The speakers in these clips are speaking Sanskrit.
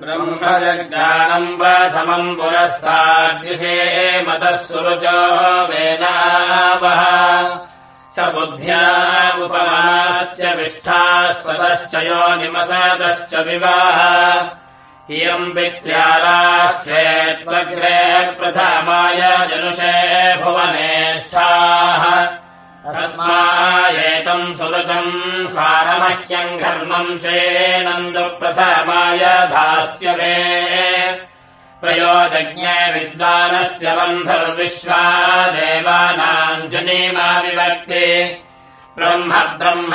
ब्रह्मजज्ञानम् प्रथमम् पुरस्ताद्विषे मतः सुरुचो वेदावः। स बुद्ध्या उपमास्य विष्ठाः स्वतश्च यो निमसदश्च विवाह। इयम् विद्याराष्ट्रे त्वग्रे प्रथमाय जनुषे भुवनेष्ठाः तस्मायेतम् सुरचम् कारमह्यम् घर्मम् श्रेणन्दुप्रथमाय धास्यवे प्रयोजज्ञे विद्वानस्य बन्धुर्विश्वा देवानाम् जनीमा विवर्ते ब्रह्म ब्रह्म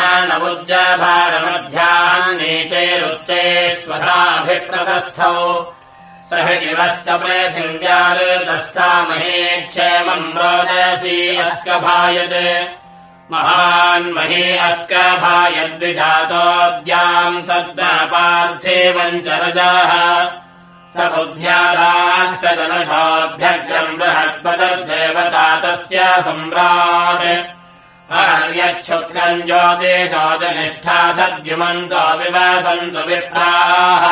नीचैरुच्चैष्वधाभिप्रतस्थौ स हि दिवस्य प्रेसिङ्ग्यारुतस्सामहे क्षेमम् रोदसी अस्कभायत्। महान्महे अस्कभायद्विजातोऽद्याम् सद्मपार्थेवम् चरजाः स बुद्ध्यादाष्टजनशाभ्यग्रम् बृहस्पतिर्देवता तस्य सम्राट्। यच्छुक्रम् ज्योतिषोजनिष्ठा सद्युमन्तो विवसन्तु विप्राः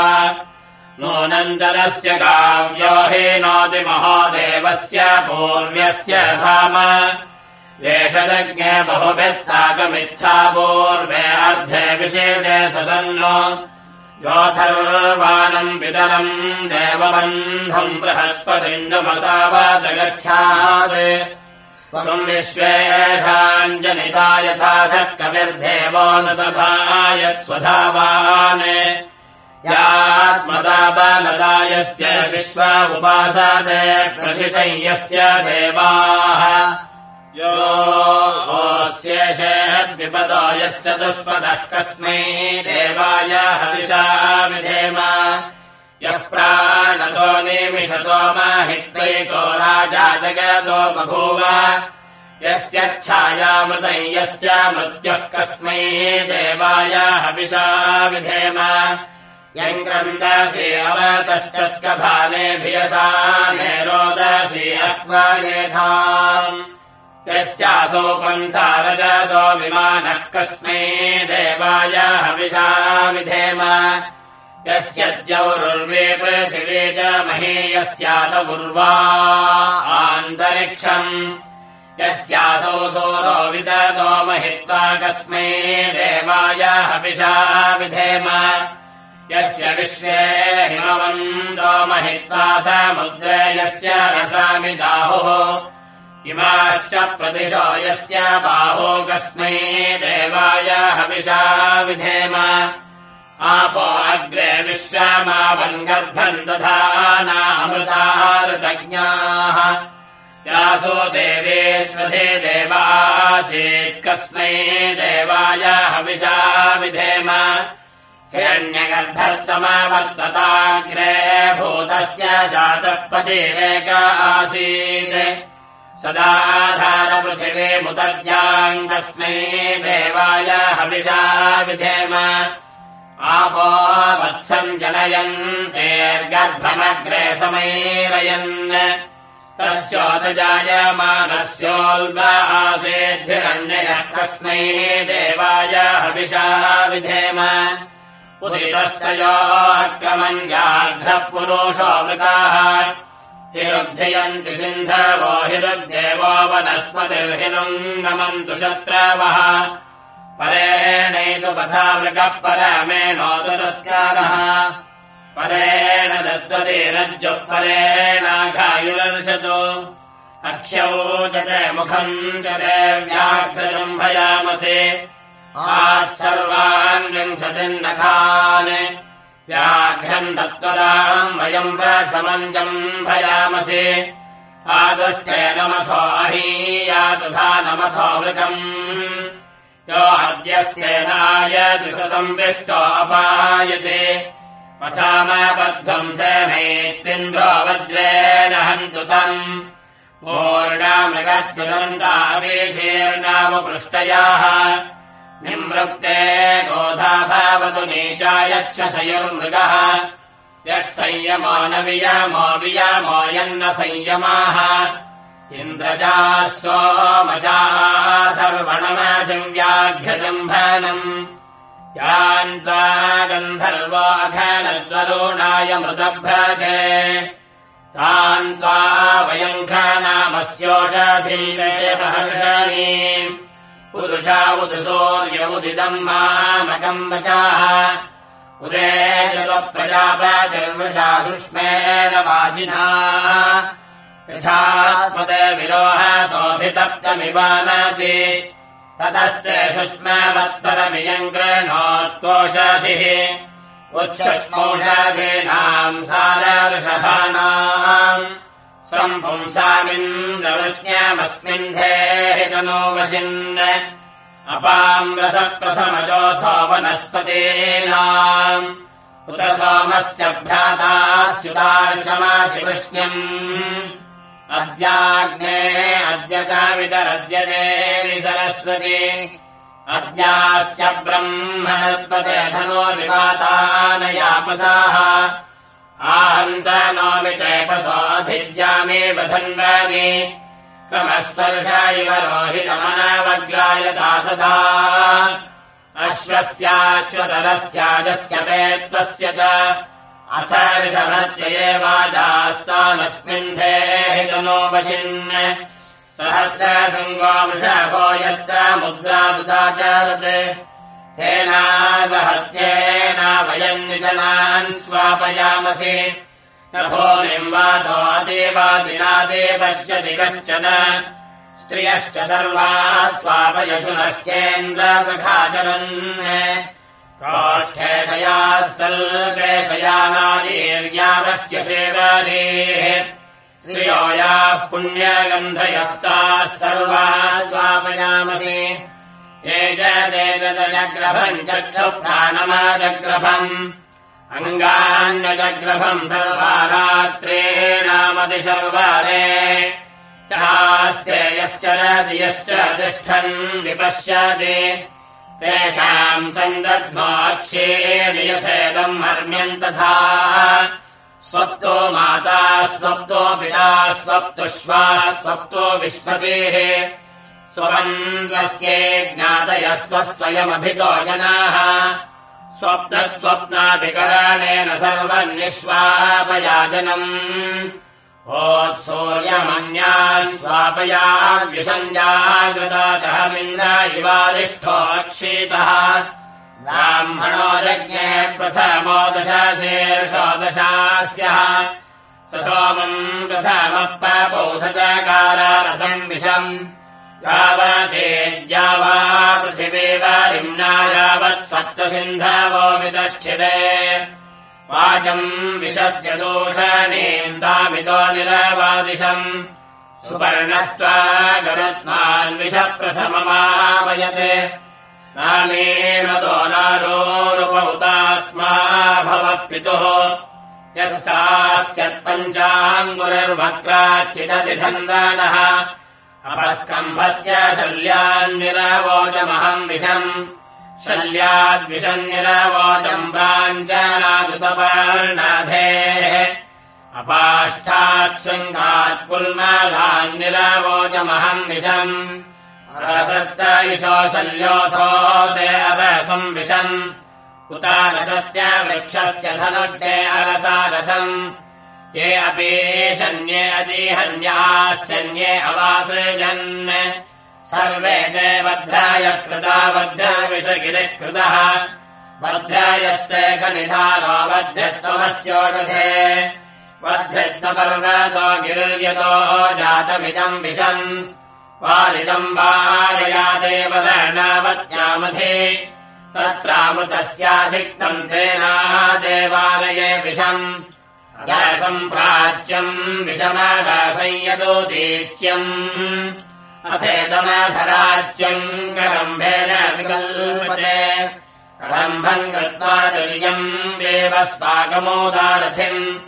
नूनन्तरस्य काव्यो हीनोति महोदेवस्य पूर्व्यस्य धाम। वेषदज्ञे बहुभिः साकमिच्छा पूर्वे अर्धे विषेदे ससन्नो। योऽथर्वाणम् पितरम् देवबन्धम् बृहस्पतिण्डमसावाच गच्छात् त्वम् विश्वेषाम् जनिता यथा स कविर्देवो न तथा यत्स्वधावान् यात्मदाबालदायस्य विश्व उपासादे प्रशिशय्यस्य देवाः यश्च दुष्पदः कस्मै देवाय हविषा विधेम। यः प्राणतो निमिषतो माहित्वैको राजा जगतो बभूव। यस्यच्छायामृतम् यस्य मृत्युः कस्मै देवाय हविषा विधेम यम् क्रन्दसि अवतश्च स्कभानेभियसा नेरोदसि अक्वायेथा यस्यासौ पन्था विमानः कस्मै देवाय हविषा विधेम। यस्य द्यौरुर्वे पृथिवे च महे यस्यातमुर्वा आन्तरिक्षम्। यस्यासौ सोरो विदतो महित्वा कस्मै देवाय हविषा विधेम यस्य विश्वे हिमवन्दो महित्वा समुद्रे यस्य रसामिदाहुः इमाश्च प्रदिशो यस्य बाहो कस्मै देवाय हविषा विधेम। आपो अग्रे विश्रामावन् गर्भम् दधानामृतारुतज्ञाः यासो देवेष्वधे देवासीत् कस्मै देवाय हविषा विधेम हिरण्यगर्भः समावर्तताग्रे भूतस्य जातः पतिरेक आसीत्। सदाधारपृथिवीमुदर्याम् तस्मै देवाय हविषा विधेम। आपो वत्सम् जनयन् तेर्गर्भमग्रे समैरयन्। तस्योदजायमानस्योल्ब आसेद्धिरन्ययः कस्मै देवाय हविषा विधेम उदितस्तयोक्रमण्यार्धः पुरुषो मृगाः हिरुद्धयन्ति सिन्धवो हिरुद्देवो वनस्पतिर्हिरुङ्गमन्तु शत्रवः। परेणैतु पथा मृगः परमेणोदरस्कारः परेण दत्ततिरज्जुः परेणाघायुरर्षतु अक्ष्यौ च ते मुखम् च ते व्याघ्रजम्भयामसे आत्सर्वान् विंशतिर्नखान्। व्याघ्रम् दत्त्वदाम् वयम् जम्भयामसे आदुष्टेनमथो अहीयातुधा नमथो मृगम्। यो अद्यस्तेनाय दिशसंविष्टो अपायते। पठामबद्धम् सेनैत्विन्द्रो वज्रेण हन्तु तम्। पूर्णामृगस्य दन्तावेशीर्णावपृष्टयाः निमृक्ते गोधा भवतु नीचायच्छशयुर्मृगः यत्संयमो न वियमो यन्न संयमाः। इन्द्रजाः सोमजा सर्वणमासिम् व्याघ्रजम्भनम् यान्त्वा गन्धर्वाघनद्वरुणाय मृतभ्रजे। तान् त्वा वयम् खानामस्योषधीषहर्षणी उदुसूर्य उदितम् मामकम् वचाः। उदे प्रजापतिर्वृषा सुष्मेन वाजिनाः यथास्पदे विरोहतोऽभितप्तमिवानासि। ततस्ते शुष्मवत्परमियम् गृह्णोत्तोषधिः उच्छुष्मौषधीनाम् सालर्षभाणाम् सम्पुंसामिन्द्रवृष्ण्यामस्मिन् धेतनो वशिन् अपाम् रसप्रथमजोऽथो वनस्पतीनाम् उत सोमस्य भ्रातास्युतार्षमाशिवृष्ण्यम् अद्याग्ने अद्य च वितरद्यते सरस्वती अद्यास्य ब्रह्मणस्पते धनोरिवातानयापसाः आहन्त नोमितेपसोऽधिज्यामेव धन्वानि क्रमस्पर्श इव रोहितमनावग्रायता सदा अश्वस्याश्वतरस्याजस्य पेत्तस्य च। अथ ऋषभस्य ये वाजास्तामस्मिन् धेहितनो वशिन्। सहस्रशृङ्गो वृषभो यस्य मुद्रादुदाचरत् सहस्येन वयम् निजनान् स्वापयामसि। न भूमिम् वातो अतीवादिनादे पश्यति कश्चन स्त्रियश्च सर्वाः स्वापयशुनश्चेन्द्रसखाचरन्। काष्ठेशयास्तल्पेशयानादीर्यावह्यशेवारेः श्रियो याः पुण्यगन्धयस्ताः सर्वाः स्वापयामसि एजदेतदजग्रभम् चक्षुः प्राणमाजग्रभम् अङ्गान्यजग्रभम् सर्वा रात्रेणामतिशर्वारे यश्च तिष्ठन् विपश्यति। तेषाम् सन्दद्माक्षेर्यथेदम् हर्म्यम् तथा। स्वप्तो माता स्वप्तो पिता स्वप्तुष्वा स्वप्तो विस्पतेः स्वपन्दस्ये ज्ञातयः स्वस्त्वयमभितो जनाः। स्वप्नस्वप्नाभिकरणेन सर्वम् निःश्वापयाजनम् ओत्सूर्यमन्यान् स्वापया विषञ्जागृताचहमिन्द्र इवारिष्ठोक्षीतः ब्राह्मणो यज्ञे प्रथमो स सोमम् प्रथमः पापौ स चकारारसम् विषम् यावतेज्या वा पृथिवी वारिम्ना यावत् सप्तसिन्धवो विदक्षिरे वाचम् विषस्य दोषणीम् तामितो निलवादिशम् सुपर्णस्त्वा गरत्मान् विष प्रथममावयत् नानेमतो नारोरुपहुतास्मा भवः पितुः। यस्तास्यत्पञ्चाङ्गुरर्वक्राच्चिदधिधन्दानः अपस्कम्भस्य शल्यान्निरवोचमहम् विषम्। शल्याद्विषन्निरवोचम् प्राञ्जनादुतपर्णाधेः अपाष्ठात् पुल्मालान्निरवोचमहम् विषम्। रसस्त इषो शल्योऽथो ते अरसम् विषम्। उता रसस्य वृक्षस्य धनुष्टे अरसारसम् ये अपीशन्ये अदीहन्यास्यन्ये अवासृजन्। सर्वे ते वध्राय कृता वध्रविषगिरिः कृतः वध्रायस्ते खनिधानो वध्रस्तमस्योषधे वध्रस्त पर्वतो गिरिर्यतो जातमिदम् विषम् वारिदम् वारया देव वर्णावत्यामधे तत्रामृतस्यासिक्तम् तेना देवालये विषम् सम्प्राच्यम् विषमारासंयदोदीच्यम् अथेदमाधराच्यम् करम्भेन विकल्पते। करम्भम् गत्वा तुल्यम् देवस्वागमोदारथिम्।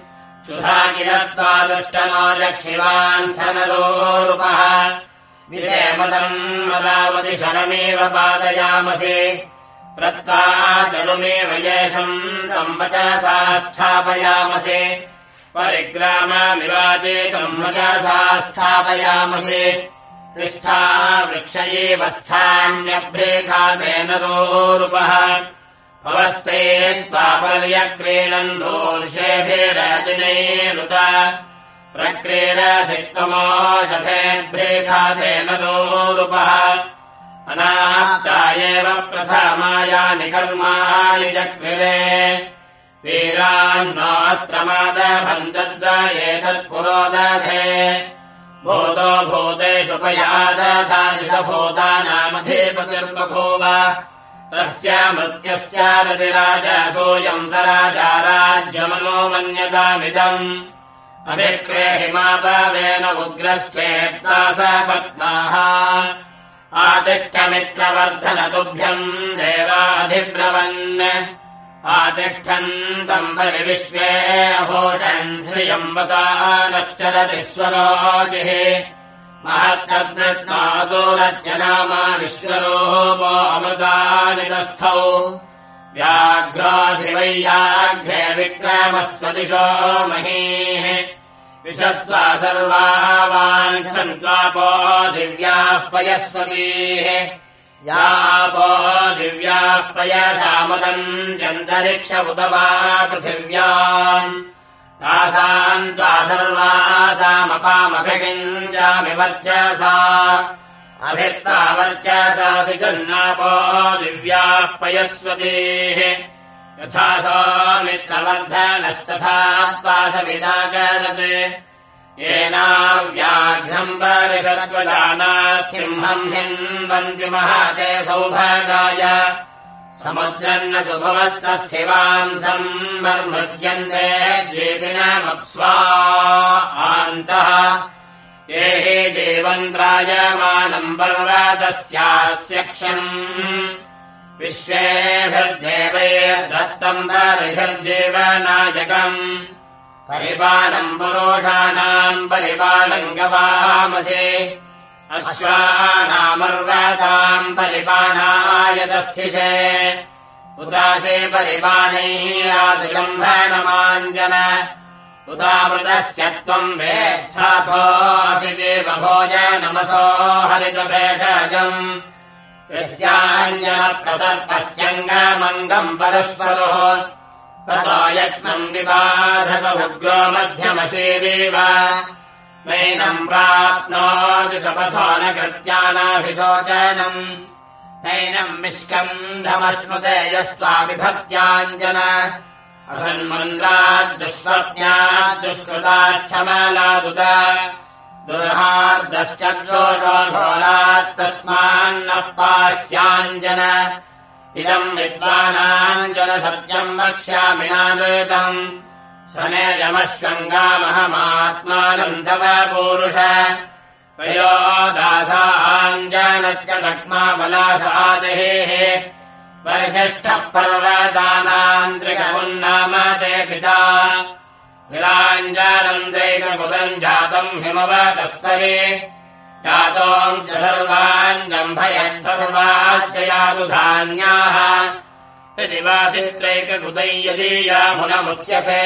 शुधा किलत्वा दुष्टनो जक्षिवान् सनरोरूपः विदेमदम् मदावति शरमेव पादयामसि प्रत्वा चरुमेव येषम् तम् वचसा स्थापयामसि। वचसा स्थापयामसि। तिष्ठा वृक्षयेव स्थान्यभ्रेखातेन रोरुपः। भवस्ते स्वापर्यक्रीडन् दोर्षेभिरचिनैरुत प्रक्रीडसिक्तमोषधेभ्रेखातेन रोरुपः अनाप्ता एव प्रथमायानि कर्माणि चक्रिरे मादभम् दद्द एतत्पुरोदधे भूतो भूतेषु पयादधादिश भूतानामधिपतिर्बभूव तस्य मृत्युश्चारतिराजसोऽयम् स राजा राज्यमनो मन्यतामिदम् अभिक्रेहिमापवेन उग्रश्चेत्तास पत्नाः आतिष्ठमित्रवर्धन तुभ्यम् देवाधिब्रवन्। आतिष्ठन्तम् परिविश्वे अभूषन् श्रियम् वसानश्चरति स्वरोजिः महत्तदृष्टासूरस्य नाम विश्वरूपो अमृतानितस्थौ। व्याघ्राधिवैयाघ्रे विक्रमस्वदिशो महीः विशस्त्वा सर्वावाञ्छन्त्वापो दिव्याः पयस्वतीः। यापो दिव्याः पयसामदम् चन्तरिक्ष उत वा पृथिव्याम्। तासाम् त्वा सर्वासामपामभिषिञ्जामि वर्चसा। अभित्ता वर्चसासि जन्नापो दिव्याः पयस्वतीः यथा सा मित्रवर्धनस्तथा त्वा सविदाकरत् येनाव्याघ्रम् परिषत्वजाना सिंहम् हिन्वन्ति महते सौभागाय। समुद्रम् न सुभवस्तस्थिवाम् सम्मर्मृज्यन्ते द्वीपिनमप्स्वा आन्तः। ये हि जीवन्त्रायमानम् पर्वतस्यास्यक्षम् विश्वेभिर्देवैर्दत्तम् परिभिर्जीवनायकम् परिपालम् पुरोषाणाम् परिपालम् गवामसे। अश्वानामर्वताम् परिपाणायतस्थिषे। उदासे परिपाणैः आदिजम्भणमाञ्जन उदामृतस्य त्वम् वेत्थाथोऽसि चेव भोजनमथो हरितभेषजम् यस्याञ्जनप्रसर्पस्यङ्गमङ्गम् परस्परोः ततो यक्ष्मम् निबाधसमुग्रो मध्यमशीदेव नैनम् प्राप्नोति शपथो न कृत्यानाभिशोचनम् नैनम् विष्कन्धमश्नुते यस्त्वाभिभक्त्याञ्जन असन्मन्द्राद्दुष्वप्न्याद्दुष्कृताच्छमलादुत दुर्हार्दश्चक्षोषो घोरात्तस्मान्नः पाह्याञ्जन। इदम् विद्वानाञ्जन सत्यम् वक्ष्यामि नावेदम् सनेजमश्वङ्गामहमात्मानम् तव पूरुष। तयो दासाञ्जनस्य दक्माबलासादेः परिशिष्ठः पर्वतानान्त्रिकमुन्नाम ते पिता। विलाञ्जानन्द्रैकमुदम् जातम् हिमवतस्तरे जातोऽंश सर्वाञ्जम्भयः सर्वाश्च यातु धान्याः। यदि वासित्रैककृतै यदीयामुनमुच्यसे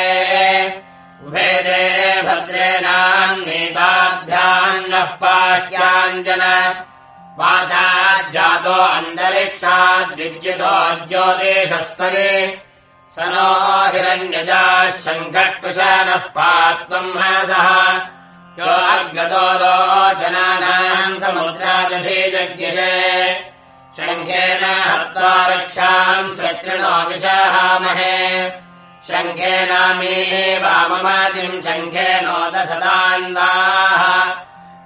उभेदे भद्रेणान्नेताभ्यान्नः पाह्याञ्जन वाताज्जातो अन्तरिक्षाद्विद्युतो ज्योतिषस्तरे। स नो हिरण्यजाः शङ्खकुशनः पात्वम् हासः यो अग्रतो लोचनानाम् समुद्रादधीजज्ञे शङ्खेन हत्वा रक्षाम् शत्रुणो विषहामहे शङ्खेनामे वाममातिम् शङ्खेनोदसदान्वाः।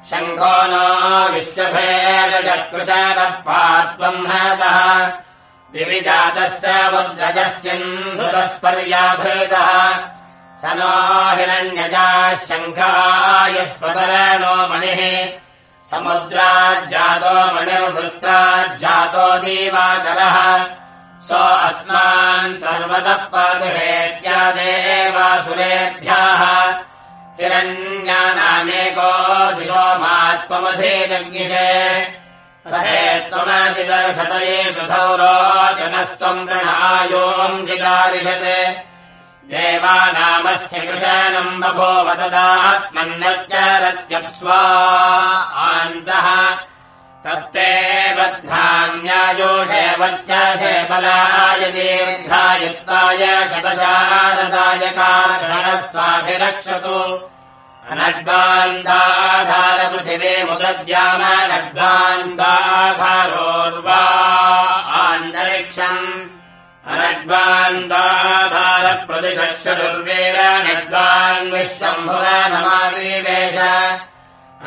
शङ्खो नो विश्वभेदजत्कृशनः पात्वम् हसः दिविजातः समुद्रजस्यन्धुतस्पर्याभृतः स नो हिरण्यजाः शङ्खायुष्पतरणो मणिः समुद्राज्जातो मणिर्वृत्राज्जातो दीवाकरः सो अस्मान् सर्वतः पादुहेत्यादेवासुरेभ्यः हिरण्यानामेको शिशो मात्वमधेजज्ञिषे रथे त्वमचिदर्शतयेषु धौरोचनस्त्वम् प्रणायोऽंशिकारिषते देवानामस्य कृशानम् बभूव तदात्मन्नच्चरत्यप्स्वा आन्तः तत्ते बद्धान्यायोषे वर्चसे बलाय दीर्घायत्वाय शतशारदाय कारस्वाभिरक्षतु अनड्वान्दाधारपृथिवे मुदद्यामनड्वान्दाधारोर्वा अनड्वान्दाधारप्रतिशर्वेरनड्वान् विश्वम्भुवा नमावीवेश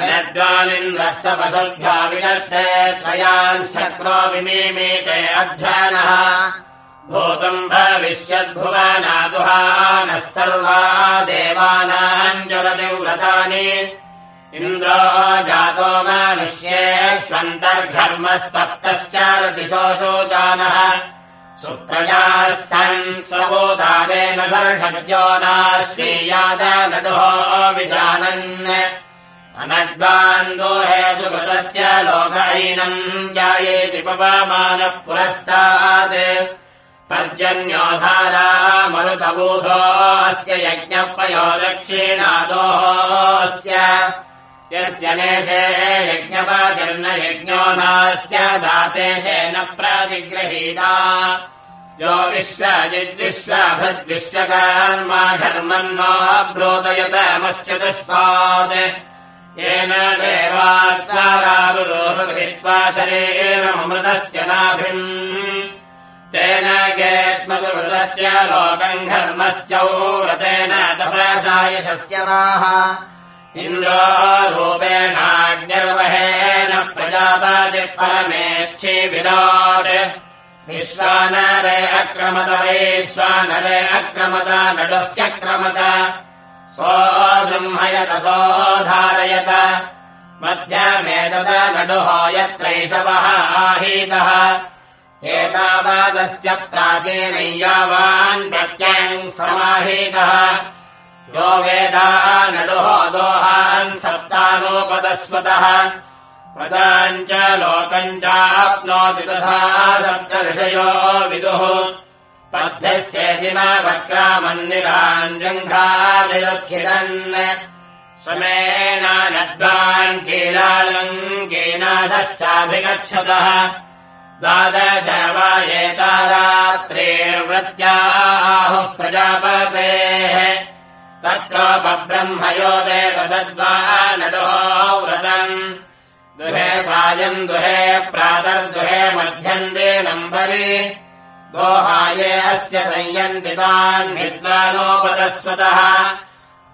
अनड्वानिन्द्रः सपसुभ्या विदष्टे त्रयाञ्चक्रो विमीमीते अध्यानः। भूतम् भविष्यद्भुवनादुहानः सर्वा देवानाञ्जलनिव्रतानि इन्द्रो जातो मानुष्येष्वन्तर्घर्मस्तप्तश्चारतिशोऽशोचानः सुप्रजाः सन् स्वोदारेण सर्षज्यो नाश्रीयादानडुहो विजानन् अनड्वान्दोहे सुकृतस्य लोकैनम् जायेति पवमानः पुरस्तात्। पर्जन्योधारा मरुतबूधोऽस्य यज्ञः पयोदक्षिणादोऽस्य यस्य नेशे यज्ञपातिर्न यज्ञो नास्य दातेशेन प्रातिगृहीता यो विश्वजिद्विश्वभृद्विश्वकर्मा घर्मन्नो ब्रोदयतमश्चतुष्पात् येन देवाः सारारुरोहभित्वा शरीरमृतस्य नाभिम्। तेन गेष्मसुकृतस्य लोकम् घर्मस्यौरतेन तपसायशस्य वाः इन्द्रो रूपेणाग्निर्वहेन प्रजापतिः परमेष्ठि विराट्। विश्वानरे अक्रमत वैश्वानरे अक्रमत नडुह्यक्रमत। सोऽजृंहयत सोऽधारयत। मध्यमेतद नडुः यत्रैषवः आहीतः। एतावादस्य प्राचीनय्यावान् प्रत्याङ् समाहीतः यो वेदा नडुः दोहान् सप्तानोपदस्वतः प्रजाम् च लोकम् चाप्नोति तथा सप्त ऋषयो विदुः पद्भ्यस्येतिमावक्रामन्निराञ्जङ्घानिरुत्खितन् समेनानद्वान् कीलालम् कीनाशश्चाभिगच्छतः। द्वादश वा एतारात्रेर्वृत्याहुः प्रजापतेः तत्रोपब्रह्मयो वेतद्वा नडो व्रतम्। दुहे सायम् दुहे प्रातर्दुहे मध्यम् देनम्बरि दोहाये अस्य संयन्ति तान् विद्वानोपदस्वतः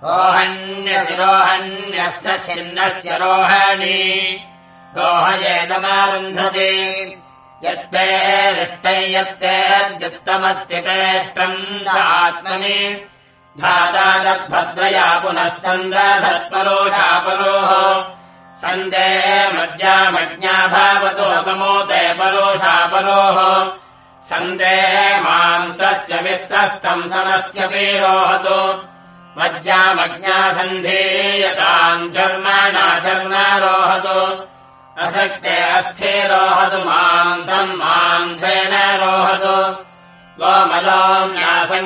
रोहण्यशिरोहण्यस्य छिन्नस्य रोहणी। रोहयेदमारुन्धति यत्ते रिष्टै यत्तेऽद्युत्तमस्ति प्रेष्टम् आत्मनि धाता तद्भद्रया पुनः सन्दधत्परोषापरोः। सन्दे मज्जामज्ञा भवतु समूते परोषापरोः। सन्दे मांसस्य विस्सस्तम् समस्य पीरोहतु। मज्जामज्ञा सन्धीयताम् चर्मणा चर्मारोहतु असक्ते अस्थिरोहतु मांसम् मांसेन रोहतु गोमलोम्यासङ्कल्पया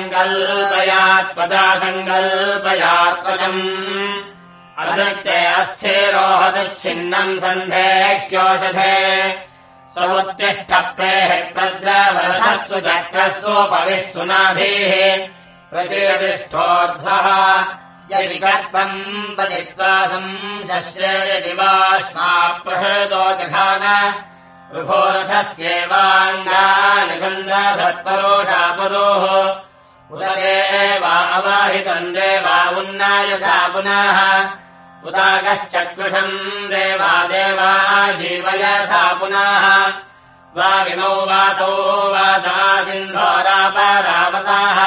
सङ्कल्पया त्वचम् असक्ते अस्थिरोहदुच्छिन्नम् सन्धेह्योषधे स्वोत्तिष्ठप्रेः प्रद्रवरथस्व चक्रस्वोपविः सुनाभिः प्रतिष्ठोर्ध्वः यदि कर्त्वम् पतित्वासम् शश्रेयदि वाष्मा प्रहृदो जघान विभोरथस्येवाङ्गानि सन्दधत्परोषापरोः उत देवा अवाहितम् देवा उन्नायथा पुनः। उदागश्चकृशम् देवा देवा जीवयथा पुनः। वाविमौ वातौ वाता सिन्धोरापरावताः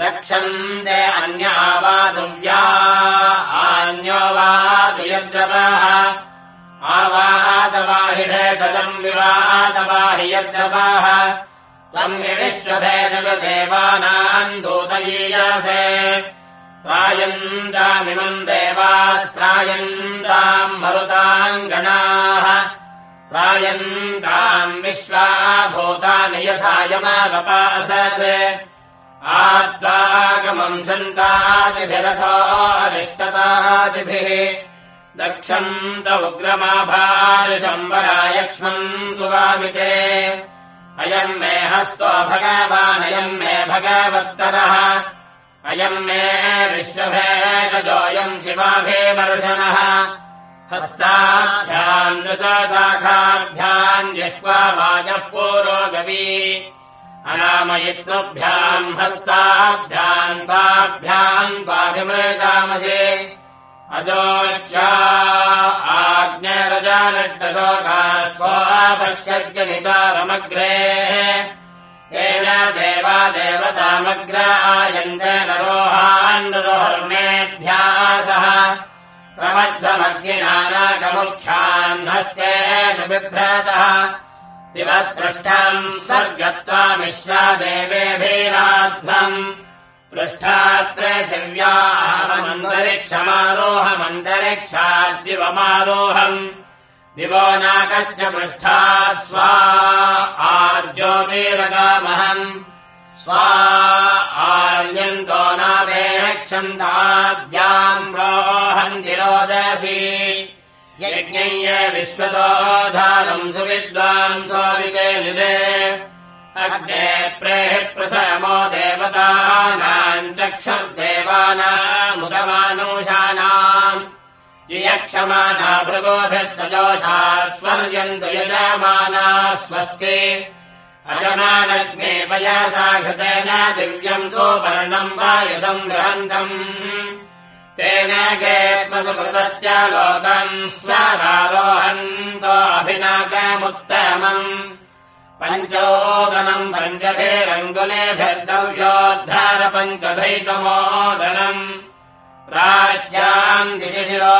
रक्षन्ते अन्यावादुव्या आन्यो वादयद्रवाः आवादवाहिभेषजम् विवादवाहि यद्रवाः त्वम् विविश्वभेषजदेवानाम् दूतयीयासे। त्रायन्तामिमम् देवास्त्रायन्ताम् मरुताम् गणाः त्रायन्ताम् विश्वा भूतानि यथा यमावपासत् आत्वागमम् सन्तादिभिरथोऽरिष्टतादिभिः दक्षम् त सुवामिते। अयम् मे हस्तो भगवानयम् मे भगवत्तरः अयम् मे विश्वभेषजोऽयम् शिवाभिमर्शनः हस्ताभ्याम् दशाखाभ्याम् जिह्वा वाचः पुरोगवी अनामयित्वभ्याम् हस्ताभ्याम् ताभ्याम् त्वाभिमृशामसे अजोच्या आज्ञरजानष्टशोकात् स्वापश्यजनितारमग्रेः तेन देवा देवतामग्र आयन्ते नरोहान्नरोहर्मेऽध्यासः प्रमध्वमग्निनानाकमुख्याह्नस्तेषु बिभ्रतः। दिवस्पृष्टम् स्वर्गत्वामिश्रा देवेभिराध्वम् पृष्ठात्रे दिवो नाकस्य पृष्ठात् स्वा आर्ज्योतिरगामहम्। स्वा आर्यन्तो नापेक्षन्ताद्याम् रोहन्ति रोदसी। यज्ञय्य विश्वतोधानम् सुविद्वांसो विजयनिरे अग्ने प्रेः प्रसमो देवतानाम् चक्षुर्देवानामुदमानुषाणाम् यक्षमाना भृगोभिः सजोषा स्वर्यन्तु यजमाना स्वस्ति अजमानग्ने पयासा घृतेन दिव्यम् सोपर्णम् वायसम् बृहन्तम् तेन गेष्मसुकृतस्य लोकम् स्वरारोहन्तो अभिनाकमुत्तमम्। पञ्चोदनम् पञ्चभिरङ्गुलेभिर्दव्योद्धार पञ्चभैतमोदनम् राज्याम् दिशि शिरो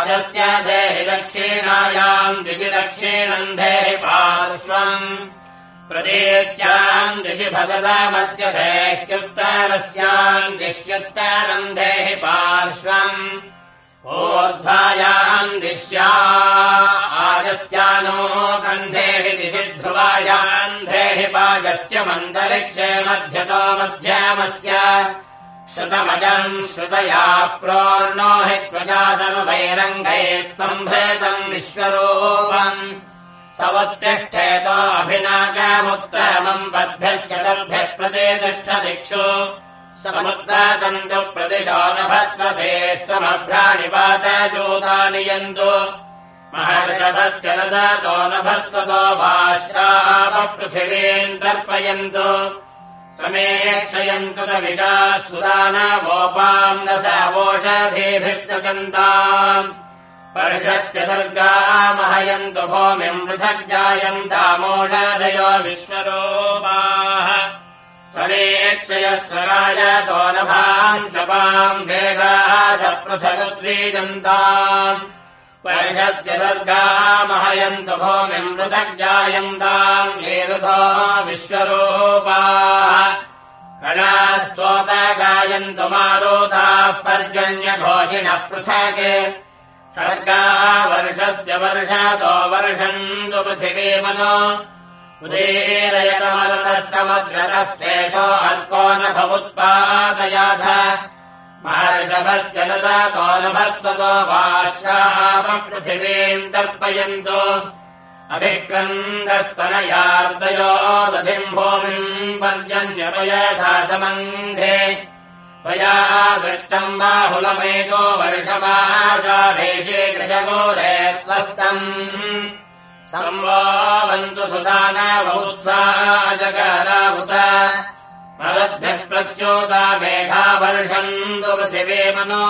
अजस्य देहि दक्षिणायाम् दिशि दक्षिणम् देहि पार्श्वम्। प्रदेच्याम् दिशि भगदामस्य देह्युत्तरस्याम् दिश्युत्तरम् देहि पार्श्वम् ऊर्ध्वायाम् दिश्या आजस्यानो गन्धेहि दिशि ध्रुवायाम् देहि पाजस्य मन्तरिक्षे मध्यतो मध्यामस्य श्रुतमजम् श्रुतया प्रोर्णो हि त्वजा सर्वैरङ्गैः सम्भृतम् विश्वरूपम् सवत्तिष्ठेतो अभिनागामुत्तमम् पद्भ्यश्चतुर्भ्यः समुद्गातन्तु प्रदिशो नभस्वते समभ्राणिपातजूतानि यन्तु। महर्षभश्च न दातो नभस्वतो भाश्रापपृथिवीम् तर्पयन्तु समेक्षयन्तु न विशा सुदानावोपाम् न सावोषधेभिः सचन्ताम् वर्षस्य सर्गामहयन्तु भूमिम् पृथग्जायन्तामोषाधयो विश्वरोपाः समेक्षयस्वरायतो नभाम् सपाम् वेगाः स पृथगुद्वीजन्ताम् वर्षस्य सर्गामहयन्तु भूमिम् पृथग्जायन्ताम्। येरुधो विश्वरूपाः। कणास्तोपगायन्तु मारोताः पर्जन्यघोषिणः पृथक् सर्गा वर्षस्य वर्षतो वर्षन्तु पृथिवीमनो समुद्रतस्तेषो अर्को न भवुत्पादयाथ। महर्षभश्च दातो नभस्वतो वार्षापपृथिवीम् तर्पयन्तु। अभिक्रन्दस्तनयार्दयो दधिम् भूमिम् पर्जन्यपयसा समन्धे। त्वया वर्षमाषाढेशे कृशगोरे त्वस्तम् सुदाना बहुत्सा जगाराहुत मरद्भिः प्रच्योता मेघा वर्षन्तु पृथिवे मनो।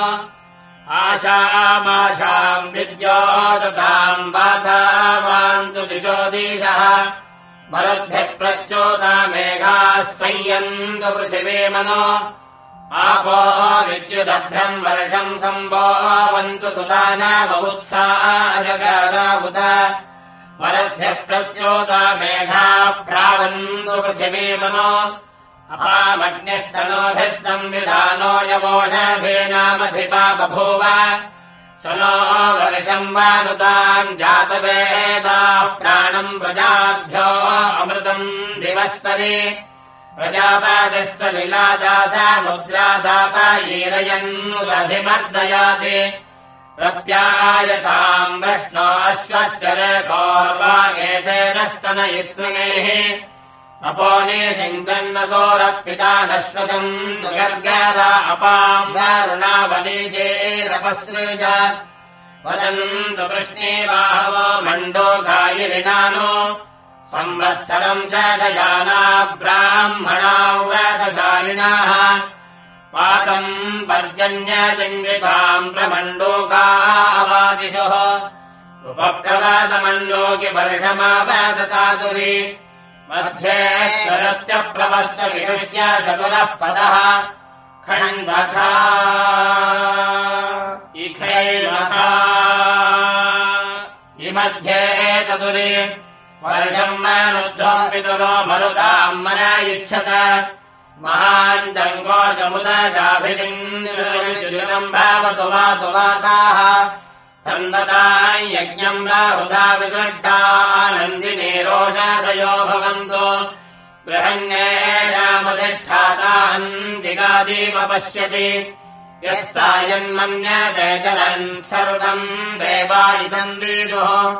आशामाशाम् विद्योतताम् वातावान्तु दिशो दिशः। मरद्भिः प्रच्योता मेघाः संयन्तु पृथिवे मनो। आपो विद्युदभ्रम् वर्षम् सम्भोवन्तु सुदाना वरद्भ्यः प्रच्योता मेघाः प्रावन्तु पृथिवी मनो अपामग्निस्तनोभिः संविधानो यवोषधीनामधिपा बभूव। स नो वर्षम् वानुताम् जातवेदाः प्राणम् प्रजाभ्यो अमृतम् दिवस्तरे। प्रजापादः सलिलादासा मुद्रादापायीरयन्नुदधिमर्दयाति प्रत्यायताम् रेकोर्वा एतेन स्तनयित्मेः अपोने सिञ्चन्नसोरपिता नश्वसम् गर्गारा अपाम् वारुणावनीचेरपसृज वदन्तु कृष्णे बाहवो मण्डो गायिरिणानो संवत्सरम् शषजाना ब्राह्मणा व्रतशालिनाः पातम् पर्जन्यचिङ्गिकाम् प्रमण्डोकावादिशोः उपप्रवादमण्डोकि वर्षमावादतातुरि मध्ये विदुष्य चतुरः पदः। इखैरथा इमध्ये चतुरि। वर्षम् मानुद्धो पितुरो मरुताम् मनायुच्छत। महान्तम् गोचमुदजाभिजिन्दम् भावतु वातु वाताः। तन्वता यज्ञम् राहुधा विसृष्टानन्दिने रोषादयो भवन्तो। गृहण्येषामधिष्ठाताहन्तिकादीव पश्यति। यस्तायन्मन्यते चलन् सर्वम् देवादिदम् विदुः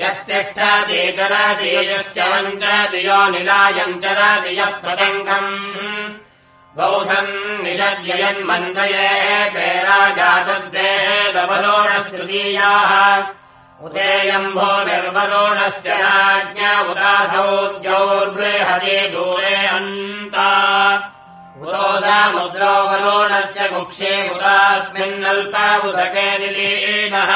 यस्तिष्ठति चरादियश्चलम् चरदियो निलायम् चरादियः प्रतङ्गम्। बहु सन्निषद्ययन्मन्वये ते राजा तद्वेदवरोणस्तृतीयाः उतेयम् भूमिर्वरोणस्य राज्ञा उदासौ द्यौर्बृहति दूरे अन्ता उतो समुद्रो वरोणस्य कुक्षे उदास्मिन्नल्पा उदके निलीनः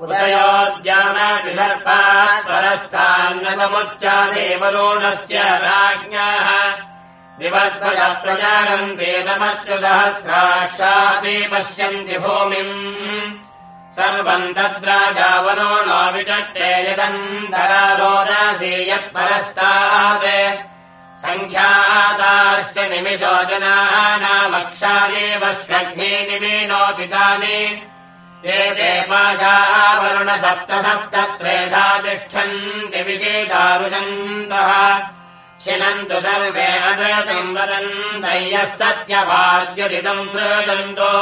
उदयोद्यानादिसर्पात् परस्तान्न समुच्चादे वरोणस्य राज्ञाः। विवस्वजः प्रचारन्ति नमस्य सहस्राक्षादि पश्यन्ति भूमिम्। सर्वम् तद्राजा वरोणो विचष्टे यदन्तरारोदासि यत्परस्तात्। सङ्ख्यादास्य निमिषो जनानामक्षादेव श्वग्ने निमीनोति तानि एते पाशावरुण सप्त सप्त त्रेधा तिष्ठन्ति विषेदारुषन्तः शिनन्तु सर्वे अनृतम् वदन्तयः सत्यवाद्यदिदम् सृजन्तो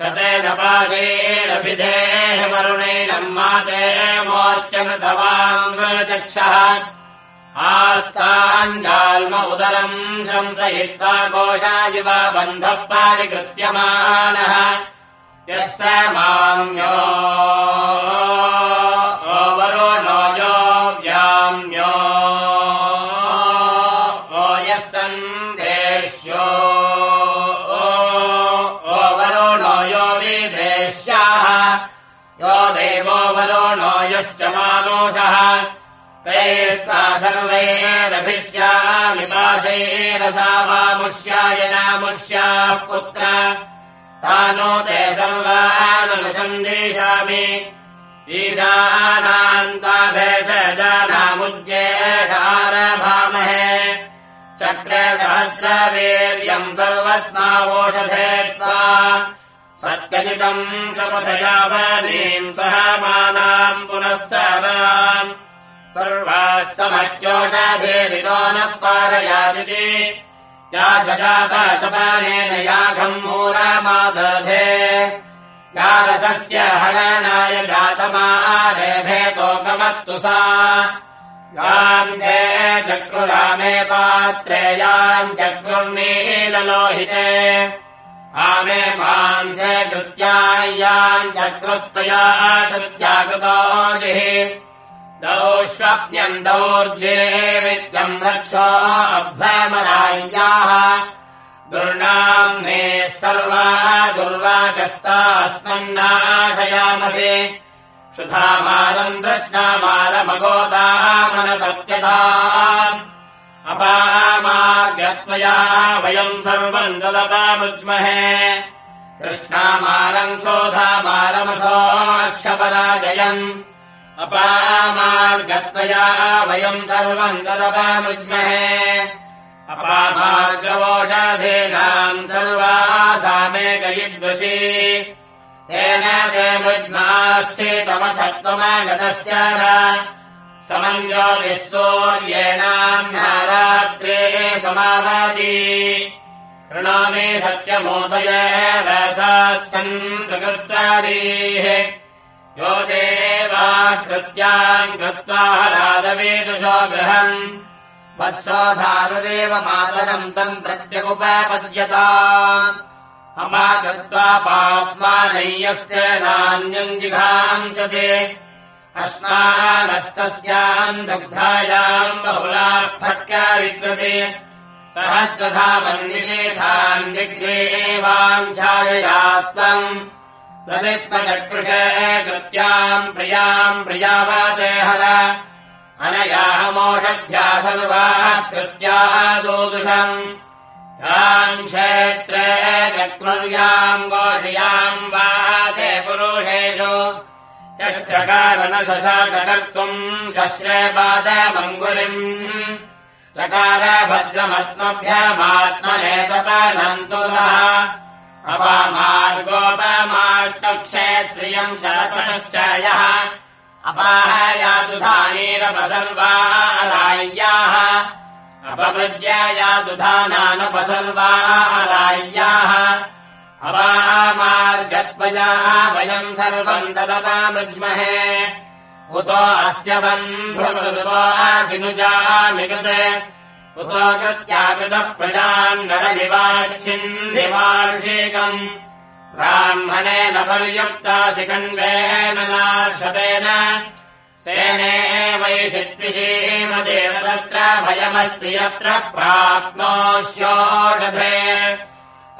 शतेन पाशेरभिधेः वरुणैनम् माते मोर्चमृतवाङ्गचक्षः आस्ताञ्जाल्म उदरम् शंसयित्वा कोशायिव बन्धः पारिकृत्यमानः यः स मान्यो वरो नो यो विदेश्याः यो देवो वरो नो यश्च मानोषः त्रयेस्ता सर्वैरभिष्यामि पाशैरसा वामुष्याय नामुष्याः पुत्र तानो ते ईशानान्ताभेषजानामुज्जेषारभामहे चक्रे सहस्रवीर्यम् सर्वस्मावोषधे त्वा। सत्यजितम् शपथयावनीम् सह मानाम् पुनः सराम् सर्वाः समत्योषाधेरितो नः पारयादिति या शशापाशपानेन याघम् मूलमादधे या रसस्य हरणाय जातमारेभेतोकमत्तु सा। यान्ते चक्रुरामे पात्रे याम् चक्रुर्नीललोहिते। आमे मांसे कृत्यायाम् चक्रुस्तया कृत्याकृतोजिः दौष्वप्न्यम् दौर्जे विद्यम् रक्षो अभ्रमराय्याः। दुर्णाम् मे सर्वा दुर्वाचस्तास्मन्नाशयामसे सुधामारम् दृष्टामारमगोदामनतत्यता अपामाग्रत्वया वयम् सर्वम् दलपामुज्महे कृष्णामारम् शोधामारमथोऽक्षपराजयम् अपामार्गत्वया वयम् सर्वम् दलपामुज्महे अपामाग्रवोषधीनाम् सर्वासामेकयिद्वशी तेन ते मुज्माश्चेतमथत्वमागतश्च समञ्ज्योतिः सूर्येणाह्नारात्रे समावाति कृणोमि सत्यमोदय रसाः सन्तकृत्वादीः यो देवाः कृत्याम् कृत्वा राधवेदुषो गृहम्। वत्सोधारुरेव मातरम् तम् प्रत्यगुपपद्यता। अमाकृत्वा पाप्मानय्यस्य नान्यम् जिघांसते। अस्मानस्तस्याम् दग्धायाम् बहुलाः फट्का विद्यते सहस्रधा जिग्रे वाञ्छायया त्वम् प्रतिस्मचकृषे कृत्याम् प्रियाम् प्रियावाते हर। अनयाहमोषध्या सर्वाः कृत्याः दोदुषम्। याम् क्षेत्रे चक्रुर्याम् गोषयाम् वा ते पुरुषेषु। यश्चकार न शशाकर्तुम् शश्रे पादमङ्गुलिम् चकार भद्रमस्मभ्यमात्मनेतपानन्तु सः अपामार्गोपमार्ष्टक्षेत्रियम् शरतश्च यः अपाहयातुधानीरपसर्वा अराय्याः अपवृज्यायातुधानानुपसर्वा अराय्याः अपामार्गत्वया वयम् सर्वम् तदपामृज्महे उतो अस्य उतो कृत्याकृतः प्रजान्नरनिवासिन्धिवार्षेकम् ब्राह्मणेन पर्युक्तासि कण्वेन नार्षतेन सेने वैषित्विषीमदेव तत्र भयमस्ति यत्र प्राप्नोष्योषधे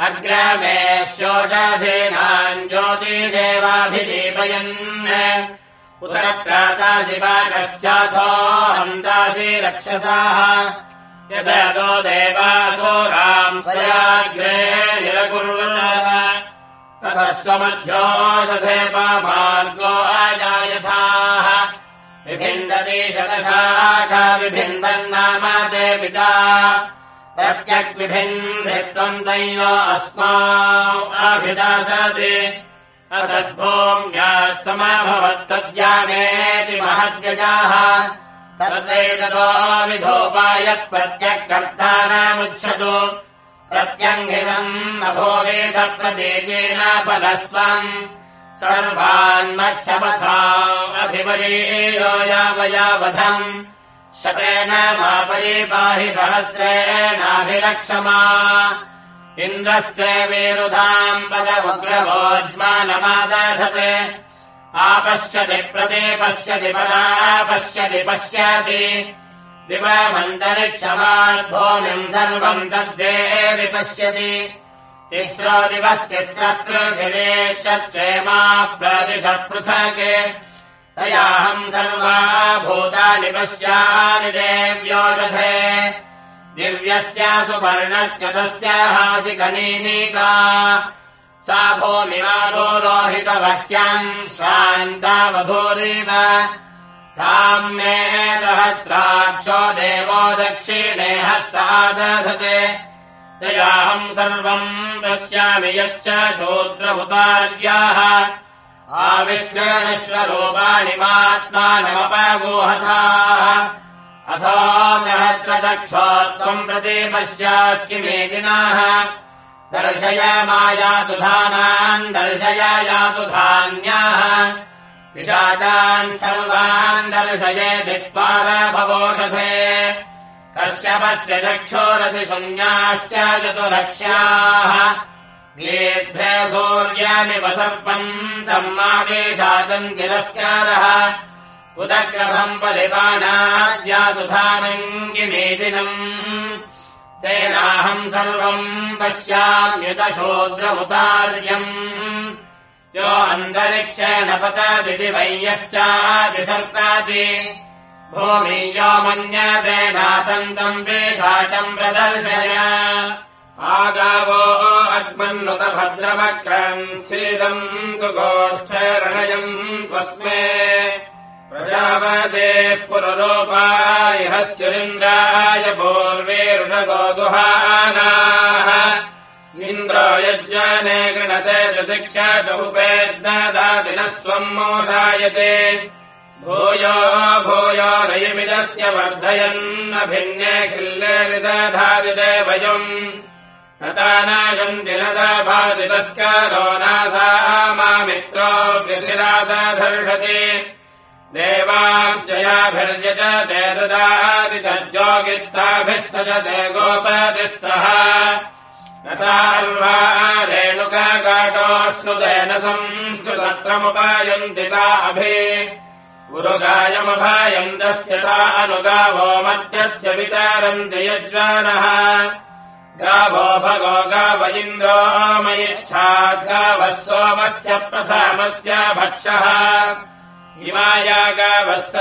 अग्रमे शोषधीनाम् ज्योतिषेवाभिदीपयन्। पाकस्याथो हन्तासि रक्षसाः यदो देवासो राम् सयाग्रे निरकुर्वन् ततस्त्वमध्योषधे पामार्गो अजायथाः विभिन्दति शतशाखा विभिन्दन्नाम ते पिता। प्रत्यग्विभिन्धित्वम् दैयो अस्मा अभिदासति असद्भूम्याः समाभवत्तद्यामेति महद्गजाः तद्वैततो विधोपाय प्रत्यक्कर्तारामुच्छतु प्रत्यङ्गितम् अभोवेद प्रदेशेन फलस्त्वम् यावयावधम् शतेन मा परिपाहि सहस्रेणाभिलक्षमा। इन्द्रस्ते विरुधाम् पदमुग्रवोज्मानमादधते आपश्यति प्रदे पश्यति परा पश्यति दिवमन्तरिक्षमाद्भूमिम् सर्वम् तद्देवि पश्यति तिस्रो दिवस्तिस्रः पृथिवेश्वक्षेमाः प्रतिशः पृथक्। तयाहम् सर्वा भूतानि पश्यामि देव्योषधे। दिव्यस्यासु पर्णस्य तस्याहासि कनीनीका सा भूमिमारोहितवह्यम् श्रान्तावधूरीव ताम् मे सहस्राक्षो देवो दक्षिणे हस्तादधते। तयाहम् सर्वम् पश्यामि यश्च शूद्रमुतार्याः आविष्करणस्वरूपाणि मात्मानमपगोहथाः। अथो सहस्रदक्षो त्वम् प्रति पश्चात् किमेदिनाः दर्शय मायातु धानान् दर्शय यातु धान्याः। पिशाचान् सर्वान् दर्शयेति त्वारभवोषधे कश्यपस्य चक्षोरसि शून्याश्च चतुरक्ष्याः। वीर्ध्य सूर्यामिव सर्पम् तम् मावेशाचम् तिरस्कारः। उदग्रभम् परिपाणाद्यातुधानम् किमेदिनम् तेनाहम् सर्वम् पश्याम्युतशूद्रमुतार्यम् यो अन्तरिक्षेण पतदिति वैयश्चादिसर्पाति भूमि यो मन्यते नासन्तम् पेशाचम् प्रदर्शय। आगावो अग्मन्नुत भद्रवक्रम् सीदम् तु गोष्ठरणयम् त्वस्मे पुररोपाय हस्युरिन्द्राय पूर्वेरुषसो दुहानाः इन्द्रो यज्ञाने गृणते च शिक्षा च उपेद्दादिनः स्वम् मोषायते भूयो भूयो नयमिदस्य वर्धयन्नभिन्ने खिल्ले निदधादिदेवयम्। नतानाशन्ति न भाति तस्करो नासा मामित्रो व्यथिरादधर्षति देवांश्चयाभिर्यज ते ददादितर्जोगित्ताभिः सजते गोपतिः सह। नतार्वा रेणुकाटोऽश्नुतेन संस्कृतत्रमुपायन्ति ता अभि। गुरुगायमभायन्तस्य ता अनुगावो मर्त्यस्य विचारन्ति यज्वानः। गावो भगो गाव इन्द्रो मयिच्छाद्गावः सोमस्य प्रथमस्य भक्षः हिमाया गावः स